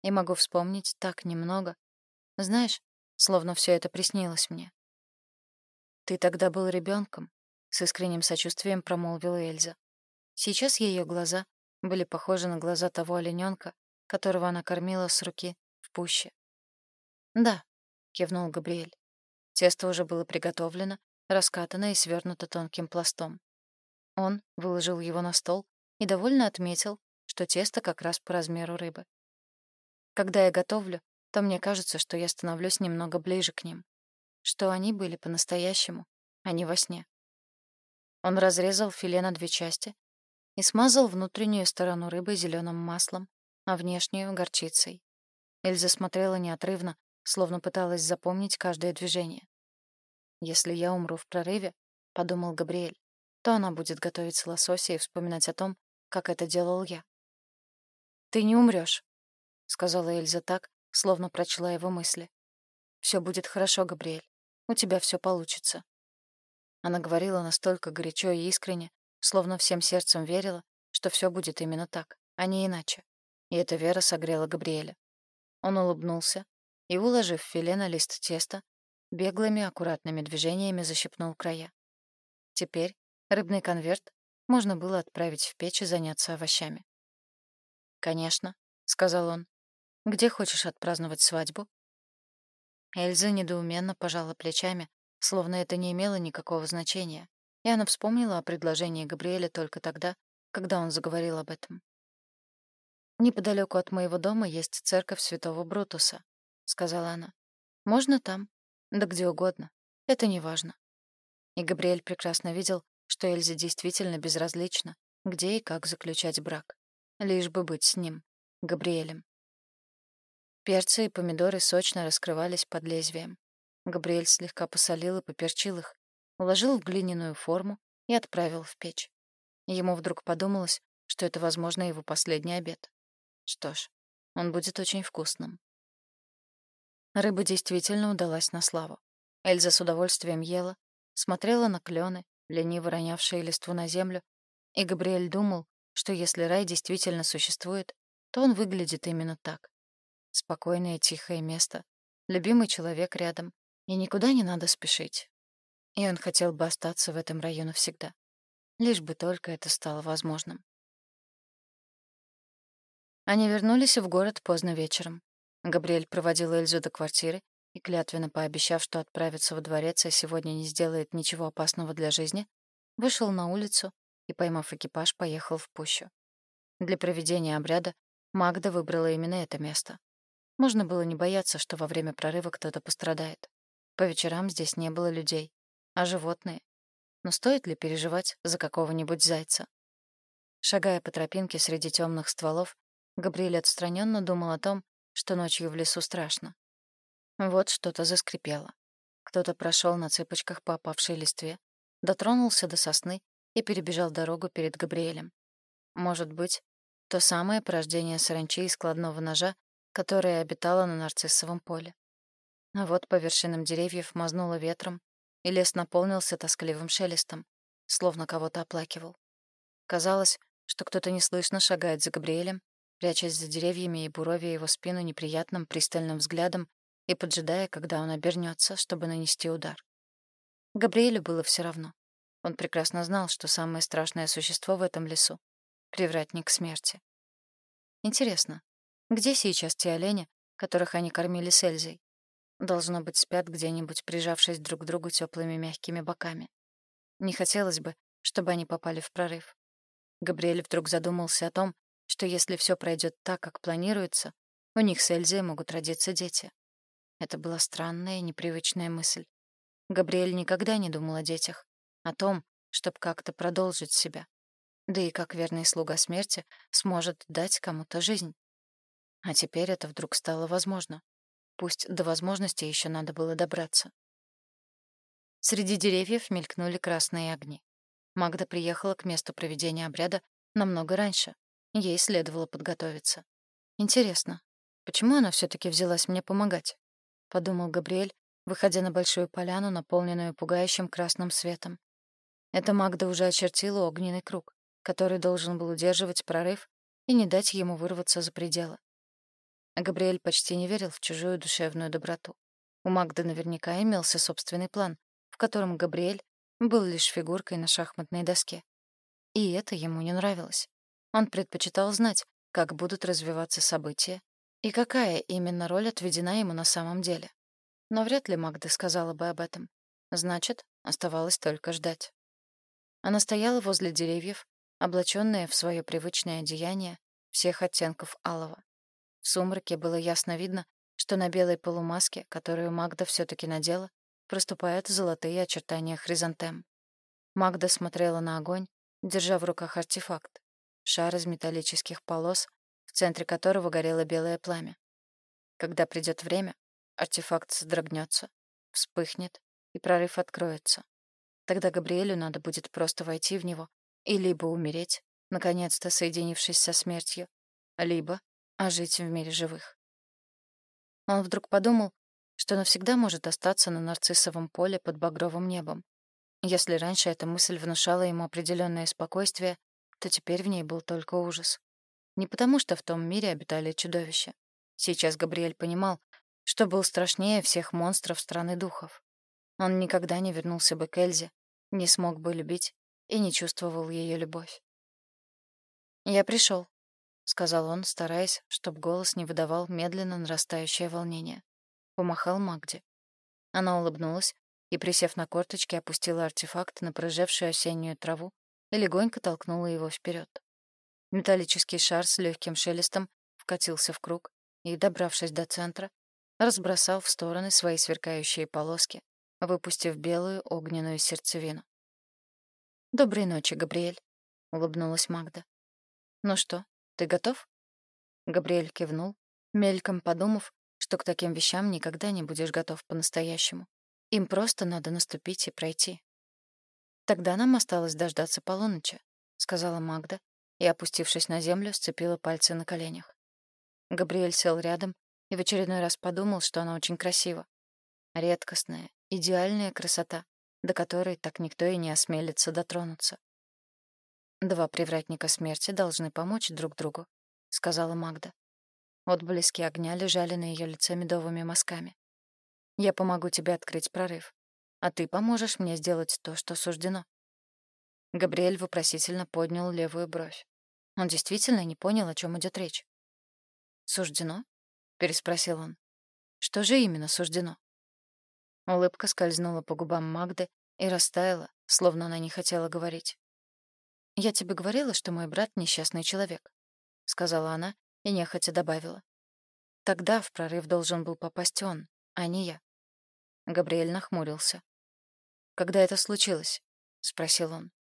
«И могу вспомнить так немного. Знаешь, словно все это приснилось мне». «Ты тогда был ребенком», — с искренним сочувствием промолвила Эльза. Сейчас ее глаза были похожи на глаза того олененка, которого она кормила с руки в пуще. «Да», — кивнул Габриэль. Тесто уже было приготовлено, раскатано и свернуто тонким пластом. Он выложил его на стол и довольно отметил, что тесто как раз по размеру рыбы. Когда я готовлю, то мне кажется, что я становлюсь немного ближе к ним, что они были по-настоящему, а не во сне. Он разрезал филе на две части и смазал внутреннюю сторону рыбы зеленым маслом, а внешнюю — горчицей. Эльза смотрела неотрывно, словно пыталась запомнить каждое движение. «Если я умру в прорыве», — подумал Габриэль, то она будет готовить лосося и вспоминать о том, как это делал я. «Ты не умрёшь», — сказала Эльза так, словно прочла его мысли. «Всё будет хорошо, Габриэль. У тебя всё получится». Она говорила настолько горячо и искренне, словно всем сердцем верила, что всё будет именно так, а не иначе. И эта вера согрела Габриэля. Он улыбнулся и, уложив филе на лист теста, беглыми аккуратными движениями защипнул края. Теперь рыбный конверт можно было отправить в печь и заняться овощами. «Конечно», — сказал он. «Где хочешь отпраздновать свадьбу?» Эльза недоуменно пожала плечами, словно это не имело никакого значения, и она вспомнила о предложении Габриэля только тогда, когда он заговорил об этом. «Неподалеку от моего дома есть церковь святого Брутуса», — сказала она. «Можно там, да где угодно. Это не важно». И Габриэль прекрасно видел, что Эльзе действительно безразлично, где и как заключать брак. Лишь бы быть с ним, Габриэлем. Перцы и помидоры сочно раскрывались под лезвием. Габриэль слегка посолил и поперчил их, уложил в глиняную форму и отправил в печь. Ему вдруг подумалось, что это, возможно, его последний обед. Что ж, он будет очень вкусным. Рыба действительно удалась на славу. Эльза с удовольствием ела, смотрела на клены, лениво ронявшие листву на землю, и Габриэль думал, что если рай действительно существует, то он выглядит именно так. Спокойное тихое место, любимый человек рядом, и никуда не надо спешить. И он хотел бы остаться в этом раю навсегда. Лишь бы только это стало возможным. Они вернулись в город поздно вечером. Габриэль проводил Эльзу до квартиры и, клятвенно пообещав, что отправится во дворец, а сегодня не сделает ничего опасного для жизни, вышел на улицу и, поймав экипаж, поехал в пущу. Для проведения обряда Магда выбрала именно это место. Можно было не бояться, что во время прорыва кто-то пострадает. По вечерам здесь не было людей, а животные. Но стоит ли переживать за какого-нибудь зайца? Шагая по тропинке среди темных стволов, Габриэль отстраненно думал о том, что ночью в лесу страшно. Вот что-то заскрипело. Кто-то прошел на цыпочках по опавшей листве, дотронулся до сосны и перебежал дорогу перед Габриэлем. Может быть, то самое порождение саранчи и складного ножа, которое обитало на нарциссовом поле. А вот по вершинам деревьев мазнуло ветром, и лес наполнился тоскливым шелестом, словно кого-то оплакивал. Казалось, что кто-то неслышно шагает за Габриэлем, прячась за деревьями и буровя его спину неприятным пристальным взглядом и поджидая, когда он обернется, чтобы нанести удар. Габриэлю было все равно. Он прекрасно знал, что самое страшное существо в этом лесу — привратник смерти. Интересно, где сейчас те олени, которых они кормили с Эльзой? Должно быть, спят где-нибудь, прижавшись друг к другу теплыми мягкими боками. Не хотелось бы, чтобы они попали в прорыв. Габриэль вдруг задумался о том, что если все пройдет так, как планируется, у них с Эльзой могут родиться дети. Это была странная и непривычная мысль. Габриэль никогда не думал о детях, о том, чтобы как-то продолжить себя. Да и как верный слуга смерти сможет дать кому-то жизнь. А теперь это вдруг стало возможно. Пусть до возможности еще надо было добраться. Среди деревьев мелькнули красные огни. Магда приехала к месту проведения обряда намного раньше. Ей следовало подготовиться. Интересно, почему она все таки взялась мне помогать? подумал Габриэль, выходя на большую поляну, наполненную пугающим красным светом. Эта Магда уже очертила огненный круг, который должен был удерживать прорыв и не дать ему вырваться за пределы. Габриэль почти не верил в чужую душевную доброту. У Магды наверняка имелся собственный план, в котором Габриэль был лишь фигуркой на шахматной доске. И это ему не нравилось. Он предпочитал знать, как будут развиваться события и какая именно роль отведена ему на самом деле. Но вряд ли Магда сказала бы об этом. Значит, оставалось только ждать. Она стояла возле деревьев, облаченная в свое привычное одеяние всех оттенков алого. В сумраке было ясно видно, что на белой полумаске, которую Магда все таки надела, проступают золотые очертания хризантем. Магда смотрела на огонь, держа в руках артефакт — шар из металлических полос, в центре которого горело белое пламя. Когда придет время, артефакт содрогнется, вспыхнет, и прорыв откроется. Тогда Габриэлю надо будет просто войти в него и либо умереть, наконец-то соединившись со смертью, либо ожить в мире живых. Он вдруг подумал, что навсегда может остаться на нарциссовом поле под багровым небом. Если раньше эта мысль внушала ему определенное спокойствие, то теперь в ней был только ужас. Не потому, что в том мире обитали чудовища. Сейчас Габриэль понимал, что был страшнее всех монстров страны духов. Он никогда не вернулся бы к Эльзе, не смог бы любить и не чувствовал ее любовь. «Я пришел», — сказал он, стараясь, чтобы голос не выдавал медленно нарастающее волнение. Помахал Магде. Она улыбнулась и, присев на корточки, опустила артефакт на прожевшую осеннюю траву и легонько толкнула его вперед. Металлический шар с легким шелестом вкатился в круг и, добравшись до центра, разбросал в стороны свои сверкающие полоски, выпустив белую огненную сердцевину. «Доброй ночи, Габриэль», — улыбнулась Магда. «Ну что, ты готов?» Габриэль кивнул, мельком подумав, что к таким вещам никогда не будешь готов по-настоящему. Им просто надо наступить и пройти. «Тогда нам осталось дождаться полуночи», — сказала Магда, и, опустившись на землю, сцепила пальцы на коленях. Габриэль сел рядом и в очередной раз подумал, что она очень красива. Редкостная, идеальная красота, до которой так никто и не осмелится дотронуться. «Два привратника смерти должны помочь друг другу», — сказала Магда. Отблески огня лежали на ее лице медовыми мазками. «Я помогу тебе открыть прорыв, а ты поможешь мне сделать то, что суждено». Габриэль вопросительно поднял левую бровь. Он действительно не понял, о чем идет речь. «Суждено?» — переспросил он. «Что же именно суждено?» Улыбка скользнула по губам Магды и растаяла, словно она не хотела говорить. «Я тебе говорила, что мой брат — несчастный человек», — сказала она и нехотя добавила. «Тогда в прорыв должен был попасть он, а не я». Габриэль нахмурился. «Когда это случилось?» — спросил он.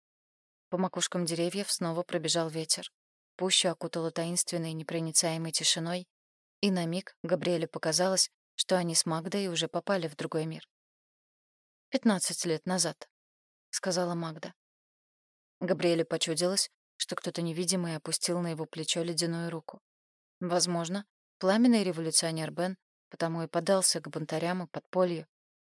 По макушкам деревьев снова пробежал ветер. Пущу окутала таинственной непроницаемой тишиной, и на миг Габриэлю показалось, что они с Магдой уже попали в другой мир. «Пятнадцать лет назад», — сказала Магда. Габриэлю почудилось, что кто-то невидимый опустил на его плечо ледяную руку. Возможно, пламенный революционер Бен потому и подался к бунтарям и подполью.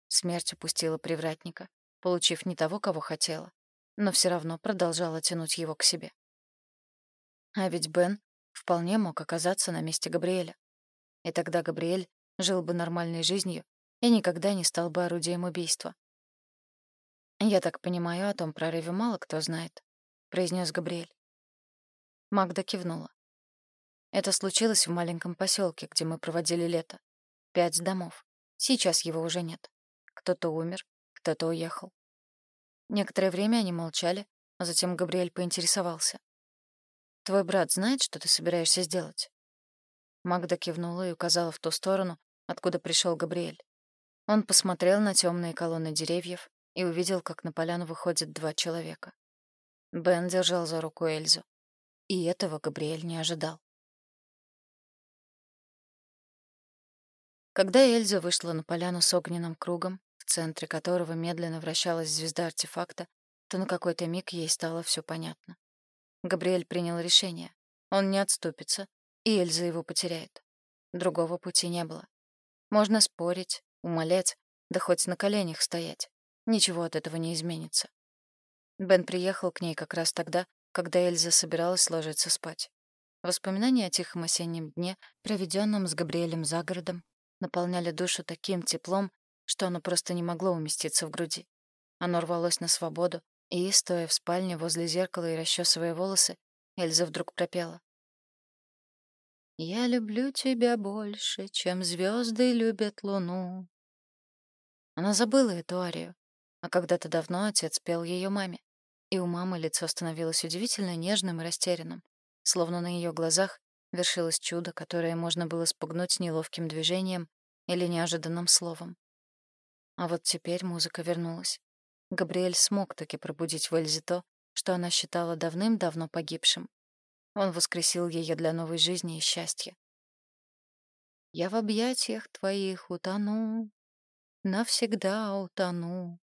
Смерть упустила привратника, получив не того, кого хотела, но все равно продолжала тянуть его к себе. А ведь Бен вполне мог оказаться на месте Габриэля. И тогда Габриэль жил бы нормальной жизнью и никогда не стал бы орудием убийства. «Я так понимаю, о том прорыве мало кто знает», — произнес Габриэль. Магда кивнула. Это случилось в маленьком поселке, где мы проводили лето. Пять домов. Сейчас его уже нет. Кто-то умер, кто-то уехал. Некоторое время они молчали, а затем Габриэль поинтересовался. Твой брат знает, что ты собираешься сделать?» Магда кивнула и указала в ту сторону, откуда пришел Габриэль. Он посмотрел на темные колонны деревьев, и увидел, как на поляну выходят два человека. Бен держал за руку Эльзу. И этого Габриэль не ожидал. Когда Эльза вышла на поляну с огненным кругом, в центре которого медленно вращалась звезда артефакта, то на какой-то миг ей стало все понятно. Габриэль принял решение. Он не отступится, и Эльза его потеряет. Другого пути не было. Можно спорить, умолять, да хоть на коленях стоять. Ничего от этого не изменится. Бен приехал к ней как раз тогда, когда Эльза собиралась ложиться спать. Воспоминания о тихом осеннем дне, проведенном с Габриэлем за городом, наполняли душу таким теплом, что оно просто не могло уместиться в груди. Оно рвалось на свободу, и, стоя в спальне возле зеркала и расчесывая волосы, Эльза вдруг пропела. «Я люблю тебя больше, чем звезды любят луну». Она забыла эту арию, а когда-то давно отец пел ее маме, и у мамы лицо становилось удивительно нежным и растерянным, словно на ее глазах вершилось чудо, которое можно было спугнуть неловким движением или неожиданным словом. А вот теперь музыка вернулась. Габриэль смог таки пробудить в что она считала давным-давно погибшим. Он воскресил ее для новой жизни и счастья. «Я в объятиях твоих утону, навсегда утону.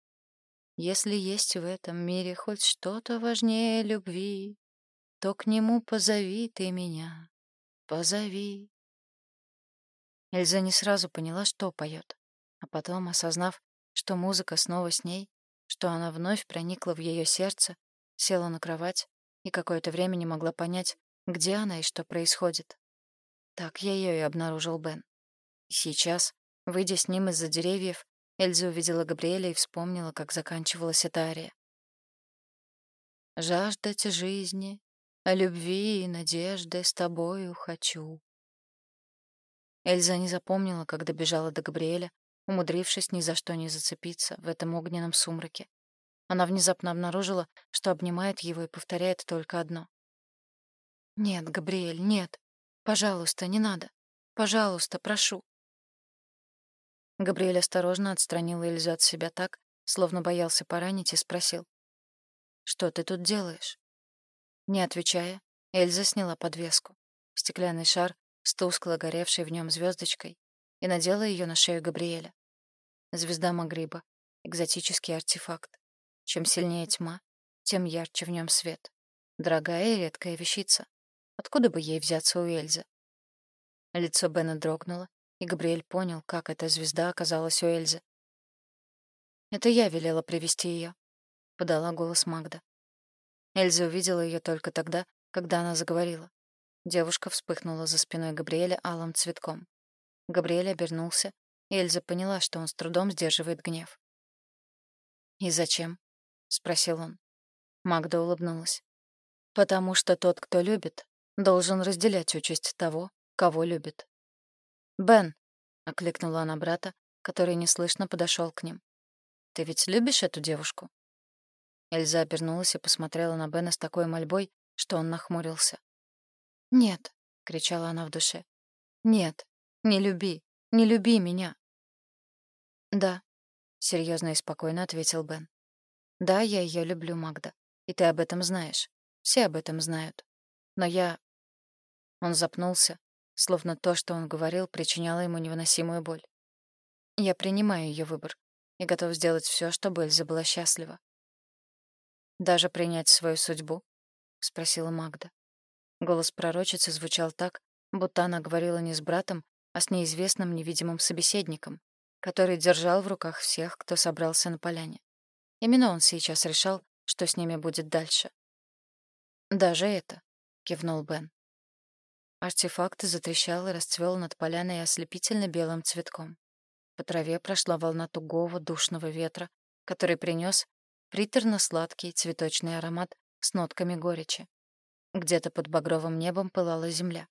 Если есть в этом мире хоть что-то важнее любви, то к нему позови ты меня, позови. Эльза не сразу поняла, что поет, а потом, осознав, что музыка снова с ней, что она вновь проникла в ее сердце, села на кровать и какое-то время не могла понять, где она и что происходит. Так я ее и обнаружил Бен. Сейчас, выйдя с ним из-за деревьев, Эльза увидела Габриэля и вспомнила, как заканчивалась эта ария. «Жаждать жизни, любви и надежды с тобою хочу». Эльза не запомнила, как добежала до Габриэля, умудрившись ни за что не зацепиться в этом огненном сумраке. Она внезапно обнаружила, что обнимает его и повторяет только одно. «Нет, Габриэль, нет. Пожалуйста, не надо. Пожалуйста, прошу». Габриэль осторожно отстранил Эльзу от себя так, словно боялся поранить, и спросил. «Что ты тут делаешь?» Не отвечая, Эльза сняла подвеску. Стеклянный шар с тускло горевшей в нем звездочкой и надела ее на шею Габриэля. Звезда Магриба — экзотический артефакт. Чем сильнее тьма, тем ярче в нем свет. Дорогая и редкая вещица. Откуда бы ей взяться у Эльзы? Лицо Бена дрогнуло, и Габриэль понял, как эта звезда оказалась у Эльзы. «Это я велела привести ее, подала голос Магда. Эльза увидела ее только тогда, когда она заговорила. Девушка вспыхнула за спиной Габриэля алым цветком. Габриэль обернулся, Эльза поняла, что он с трудом сдерживает гнев. «И зачем?» — спросил он. Магда улыбнулась. «Потому что тот, кто любит, должен разделять участь того, кого любит. «Бен!» — окликнула она брата, который неслышно подошел к ним. «Ты ведь любишь эту девушку?» Эльза обернулась и посмотрела на Бена с такой мольбой, что он нахмурился. «Нет!» — кричала она в душе. «Нет, не люби, не люби меня!» «Да», — серьезно и спокойно ответил Бен. «Да, я ее люблю, Магда, и ты об этом знаешь. Все об этом знают. Но я...» Он запнулся, словно то, что он говорил, причиняло ему невыносимую боль. Я принимаю ее выбор и готов сделать все, чтобы Эльза была счастлива. «Даже принять свою судьбу?» — спросила Магда. Голос пророчицы звучал так, будто она говорила не с братом, а с неизвестным невидимым собеседником, который держал в руках всех, кто собрался на поляне. Именно он сейчас решал, что с ними будет дальше. «Даже это», — кивнул Бен. Артефакт затрещал и расцвел над поляной ослепительно белым цветком. По траве прошла волна тугого душного ветра, который принес приторно-сладкий цветочный аромат с нотками горечи. Где-то под багровым небом пылала земля.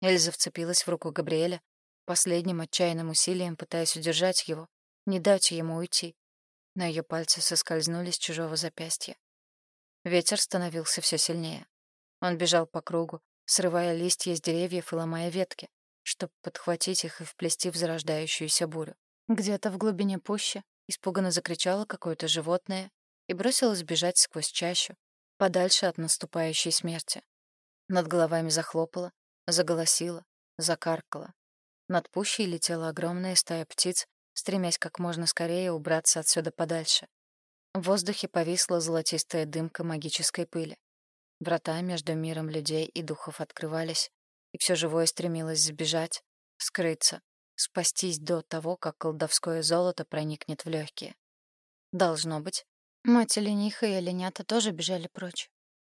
Эльза вцепилась в руку Габриэля, последним отчаянным усилием пытаясь удержать его, не дать ему уйти. На ее пальцы соскользнули с чужого запястья. Ветер становился все сильнее. Он бежал по кругу, срывая листья с деревьев и ломая ветки, чтобы подхватить их и вплести в зарождающуюся бурю. Где-то в глубине пущи испуганно закричало какое-то животное и бросилась бежать сквозь чащу, подальше от наступающей смерти. Над головами захлопала, заголосила, закаркала. Над пущей летела огромная стая птиц, стремясь как можно скорее убраться отсюда подальше. В воздухе повисла золотистая дымка магической пыли. Врата между миром людей и духов открывались, и все живое стремилось сбежать, скрыться, спастись до того, как колдовское золото проникнет в легкие. Должно быть, мать олениха и оленята тоже бежали прочь.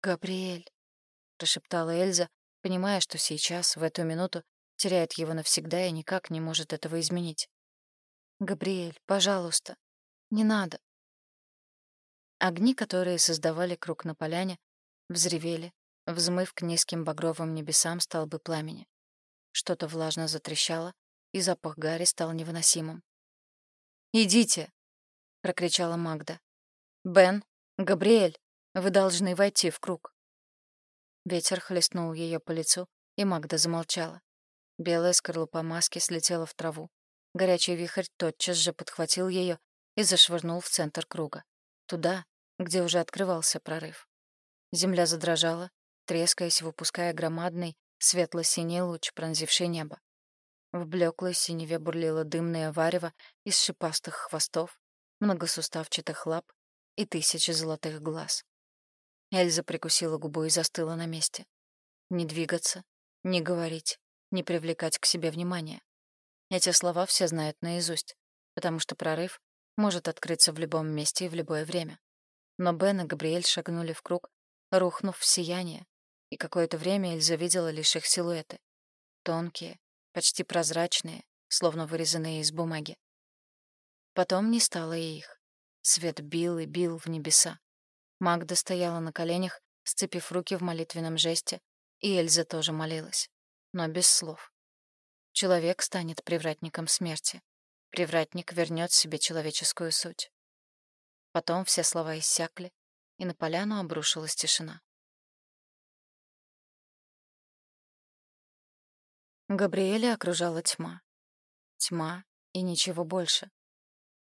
«Габриэль», — прошептала Эльза, понимая, что сейчас, в эту минуту, теряет его навсегда и никак не может этого изменить. «Габриэль, пожалуйста, не надо». Огни, которые создавали круг на поляне, взревели, взмыв к низким багровым небесам столбы пламени. Что-то влажно затрещало, и запах гари стал невыносимым. «Идите!» — прокричала Магда. «Бен, Габриэль, вы должны войти в круг». Ветер хлестнул ее по лицу, и Магда замолчала. Белая скорлупа маски слетела в траву. Горячий вихрь тотчас же подхватил ее и зашвырнул в центр круга. Туда, где уже открывался прорыв. Земля задрожала, трескаясь, выпуская громадный светло-синий луч, пронзивший небо. В блеклой синеве бурлило дымное варево из шипастых хвостов, многосуставчатых лап и тысячи золотых глаз. Эльза прикусила губу и застыла на месте. Не двигаться, не говорить, не привлекать к себе внимания. Эти слова все знают наизусть, потому что прорыв может открыться в любом месте и в любое время. Но Бен и Габриэль шагнули в круг, рухнув в сияние, и какое-то время Эльза видела лишь их силуэты. Тонкие, почти прозрачные, словно вырезанные из бумаги. Потом не стало и их. Свет бил и бил в небеса. Магда стояла на коленях, сцепив руки в молитвенном жесте, и Эльза тоже молилась, но без слов. Человек станет привратником смерти. Привратник вернет себе человеческую суть. Потом все слова иссякли, и на поляну обрушилась тишина. Габриэля окружала тьма. Тьма и ничего больше.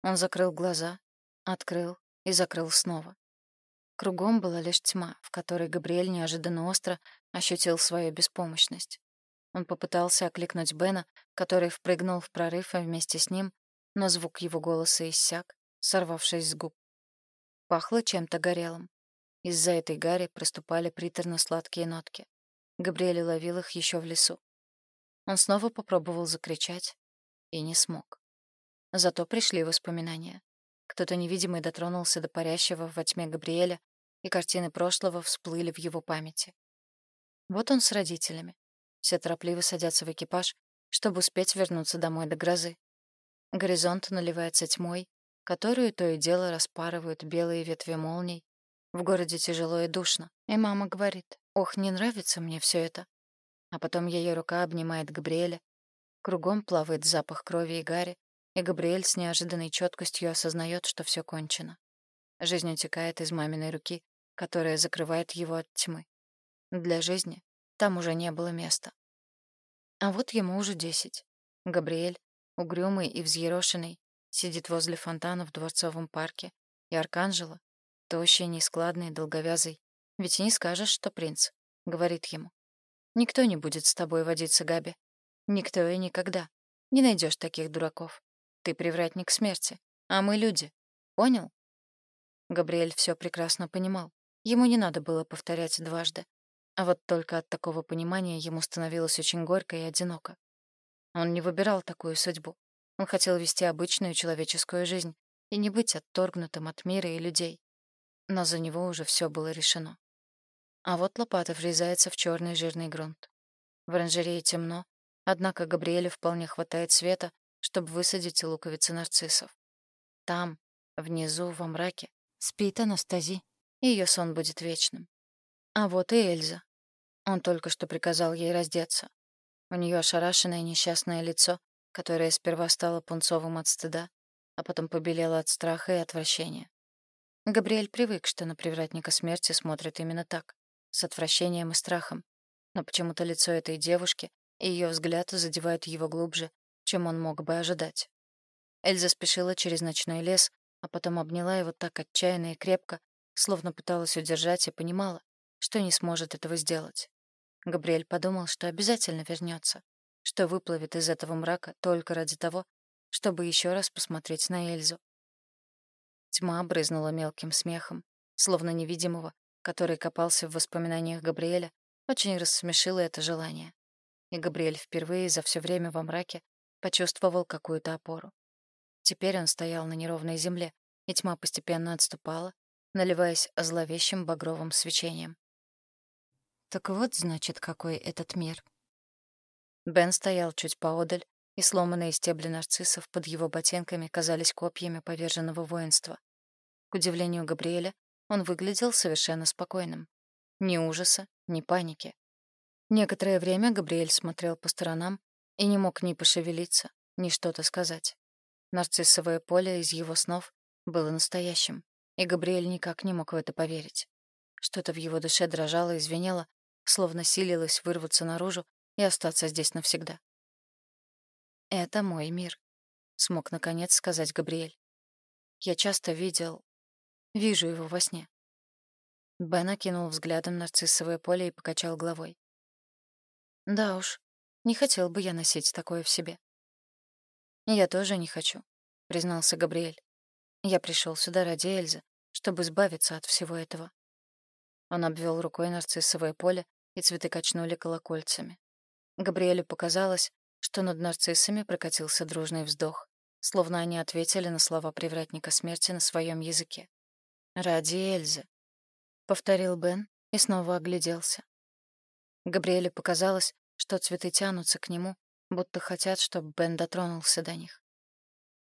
Он закрыл глаза, открыл и закрыл снова. Кругом была лишь тьма, в которой Габриэль неожиданно остро ощутил свою беспомощность. Он попытался окликнуть Бена, который впрыгнул в прорыв а вместе с ним, но звук его голоса иссяк, сорвавшись с губ. Пахло чем-то горелым. Из-за этой гари проступали приторно-сладкие нотки. Габриэль ловил их еще в лесу. Он снова попробовал закричать и не смог. Зато пришли воспоминания. Кто-то невидимый дотронулся до парящего во тьме Габриэля, и картины прошлого всплыли в его памяти. Вот он с родителями. Все торопливо садятся в экипаж, чтобы успеть вернуться домой до грозы. Горизонт наливается тьмой, которую то и дело распарывают белые ветви молний, в городе тяжело и душно, и мама говорит, «Ох, не нравится мне все это». А потом ее рука обнимает Габриэля, кругом плавает запах крови и гари, и Габриэль с неожиданной четкостью осознает, что все кончено. Жизнь утекает из маминой руки, которая закрывает его от тьмы. Для жизни там уже не было места. А вот ему уже десять. Габриэль, угрюмый и взъерошенный, сидит возле фонтана в дворцовом парке, и Арканжела, Тощий, нескладный, долговязый. Ведь не скажешь, что принц. Говорит ему. Никто не будет с тобой водиться, Габи. Никто и никогда. Не найдешь таких дураков. Ты привратник смерти, а мы люди. Понял? Габриэль все прекрасно понимал. Ему не надо было повторять дважды. А вот только от такого понимания ему становилось очень горько и одиноко. Он не выбирал такую судьбу. Он хотел вести обычную человеческую жизнь и не быть отторгнутым от мира и людей но за него уже все было решено. А вот лопата врезается в черный жирный грунт. В оранжерее темно, однако Габриэле вполне хватает света, чтобы высадить луковицы нарциссов. Там, внизу, во мраке, спит Анастази, ее сон будет вечным. А вот и Эльза. Он только что приказал ей раздеться. У нее ошарашенное несчастное лицо, которое сперва стало пунцовым от стыда, а потом побелело от страха и отвращения. Габриэль привык, что на привратника смерти смотрят именно так, с отвращением и страхом. Но почему-то лицо этой девушки и ее взгляд задевают его глубже, чем он мог бы ожидать. Эльза спешила через ночной лес, а потом обняла его так отчаянно и крепко, словно пыталась удержать и понимала, что не сможет этого сделать. Габриэль подумал, что обязательно вернется, что выплывет из этого мрака только ради того, чтобы еще раз посмотреть на Эльзу. Тьма брызнула мелким смехом, словно невидимого, который копался в воспоминаниях Габриэля, очень рассмешило это желание. И Габриэль впервые за все время во мраке почувствовал какую-то опору. Теперь он стоял на неровной земле, и тьма постепенно отступала, наливаясь зловещим багровым свечением. Так вот, значит, какой этот мир. Бен стоял чуть поодаль, и сломанные стебли нарциссов под его ботинками казались копьями поверженного воинства. К удивлению Габриэля, он выглядел совершенно спокойным. Ни ужаса, ни паники. Некоторое время Габриэль смотрел по сторонам и не мог ни пошевелиться, ни что-то сказать. Нарциссовое поле из его снов было настоящим, и Габриэль никак не мог в это поверить. Что-то в его душе дрожало и звенело, словно силилось вырваться наружу и остаться здесь навсегда. «Это мой мир», — смог наконец сказать Габриэль. «Я часто видел... Вижу его во сне». Бен окинул взглядом нарциссовое поле и покачал головой. «Да уж, не хотел бы я носить такое в себе». «Я тоже не хочу», — признался Габриэль. «Я пришел сюда ради Эльзы, чтобы избавиться от всего этого». Он обвел рукой нарциссовое поле, и цветы качнули колокольцами. Габриэлю показалось, что над нарциссами прокатился дружный вздох, словно они ответили на слова привратника смерти на своем языке. «Ради Эльзы», — повторил Бен и снова огляделся. Габриэлю показалось, что цветы тянутся к нему, будто хотят, чтобы Бен дотронулся до них.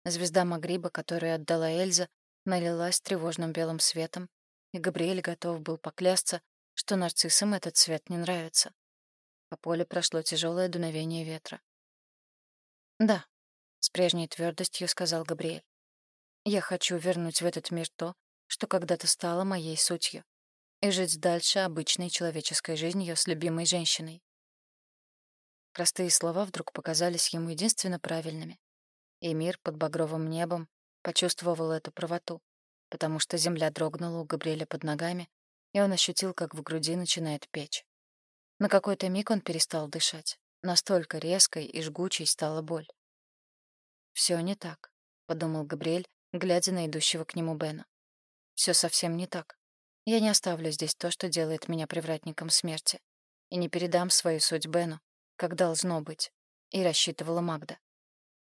Звезда Магриба, которую отдала Эльза, налилась тревожным белым светом, и Габриэль готов был поклясться, что нарциссам этот цвет не нравится. По полю прошло тяжелое дуновение ветра. «Да», — с прежней твердостью сказал Габриэль. «Я хочу вернуть в этот мир то, что когда-то стало моей сутью, и жить дальше обычной человеческой жизнью с любимой женщиной. Простые слова вдруг показались ему единственно правильными. И мир под багровым небом почувствовал эту правоту, потому что земля дрогнула у Габриэля под ногами, и он ощутил, как в груди начинает печь. На какой-то миг он перестал дышать. Настолько резкой и жгучей стала боль. «Все не так», — подумал Габриэль, глядя на идущего к нему Бена. «Все совсем не так. Я не оставлю здесь то, что делает меня привратником смерти, и не передам свою суть Бену, как должно быть, и рассчитывала Магда.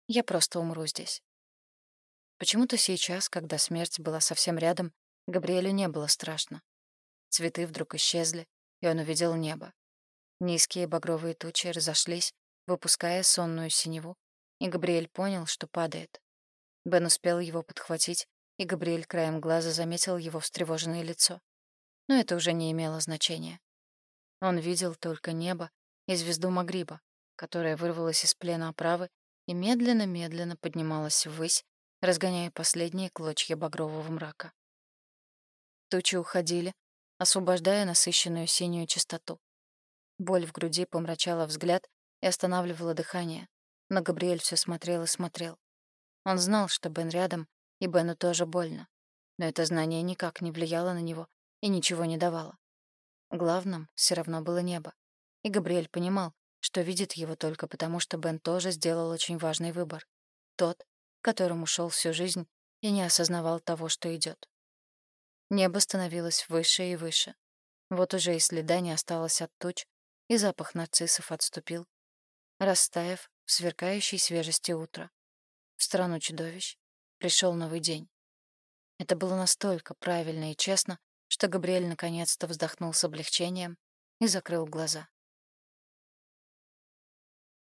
Я просто умру здесь. Почему-то сейчас, когда смерть была совсем рядом, Габриэлю не было страшно. Цветы вдруг исчезли, и он увидел небо. Низкие багровые тучи разошлись, выпуская сонную синеву, и Габриэль понял, что падает. Бен успел его подхватить, и Габриэль краем глаза заметил его встревоженное лицо. Но это уже не имело значения. Он видел только небо и звезду Магриба, которая вырвалась из плена оправы и медленно-медленно поднималась ввысь, разгоняя последние клочья багрового мрака. Тучи уходили, освобождая насыщенную синюю чистоту. Боль в груди помрачала взгляд и останавливала дыхание, но Габриэль все смотрел и смотрел. Он знал, что Бен рядом, и Бену тоже больно, но это знание никак не влияло на него и ничего не давало. Главным все равно было небо. И Габриэль понимал, что видит его только потому, что Бен тоже сделал очень важный выбор. Тот, которому шел всю жизнь и не осознавал того, что идет. Небо становилось выше и выше. Вот уже и следа не осталось от туч, и запах нарциссов отступил, растаяв в сверкающей свежести утра. В страну чудовищ пришел новый день. Это было настолько правильно и честно, что Габриэль наконец-то вздохнул с облегчением и закрыл глаза.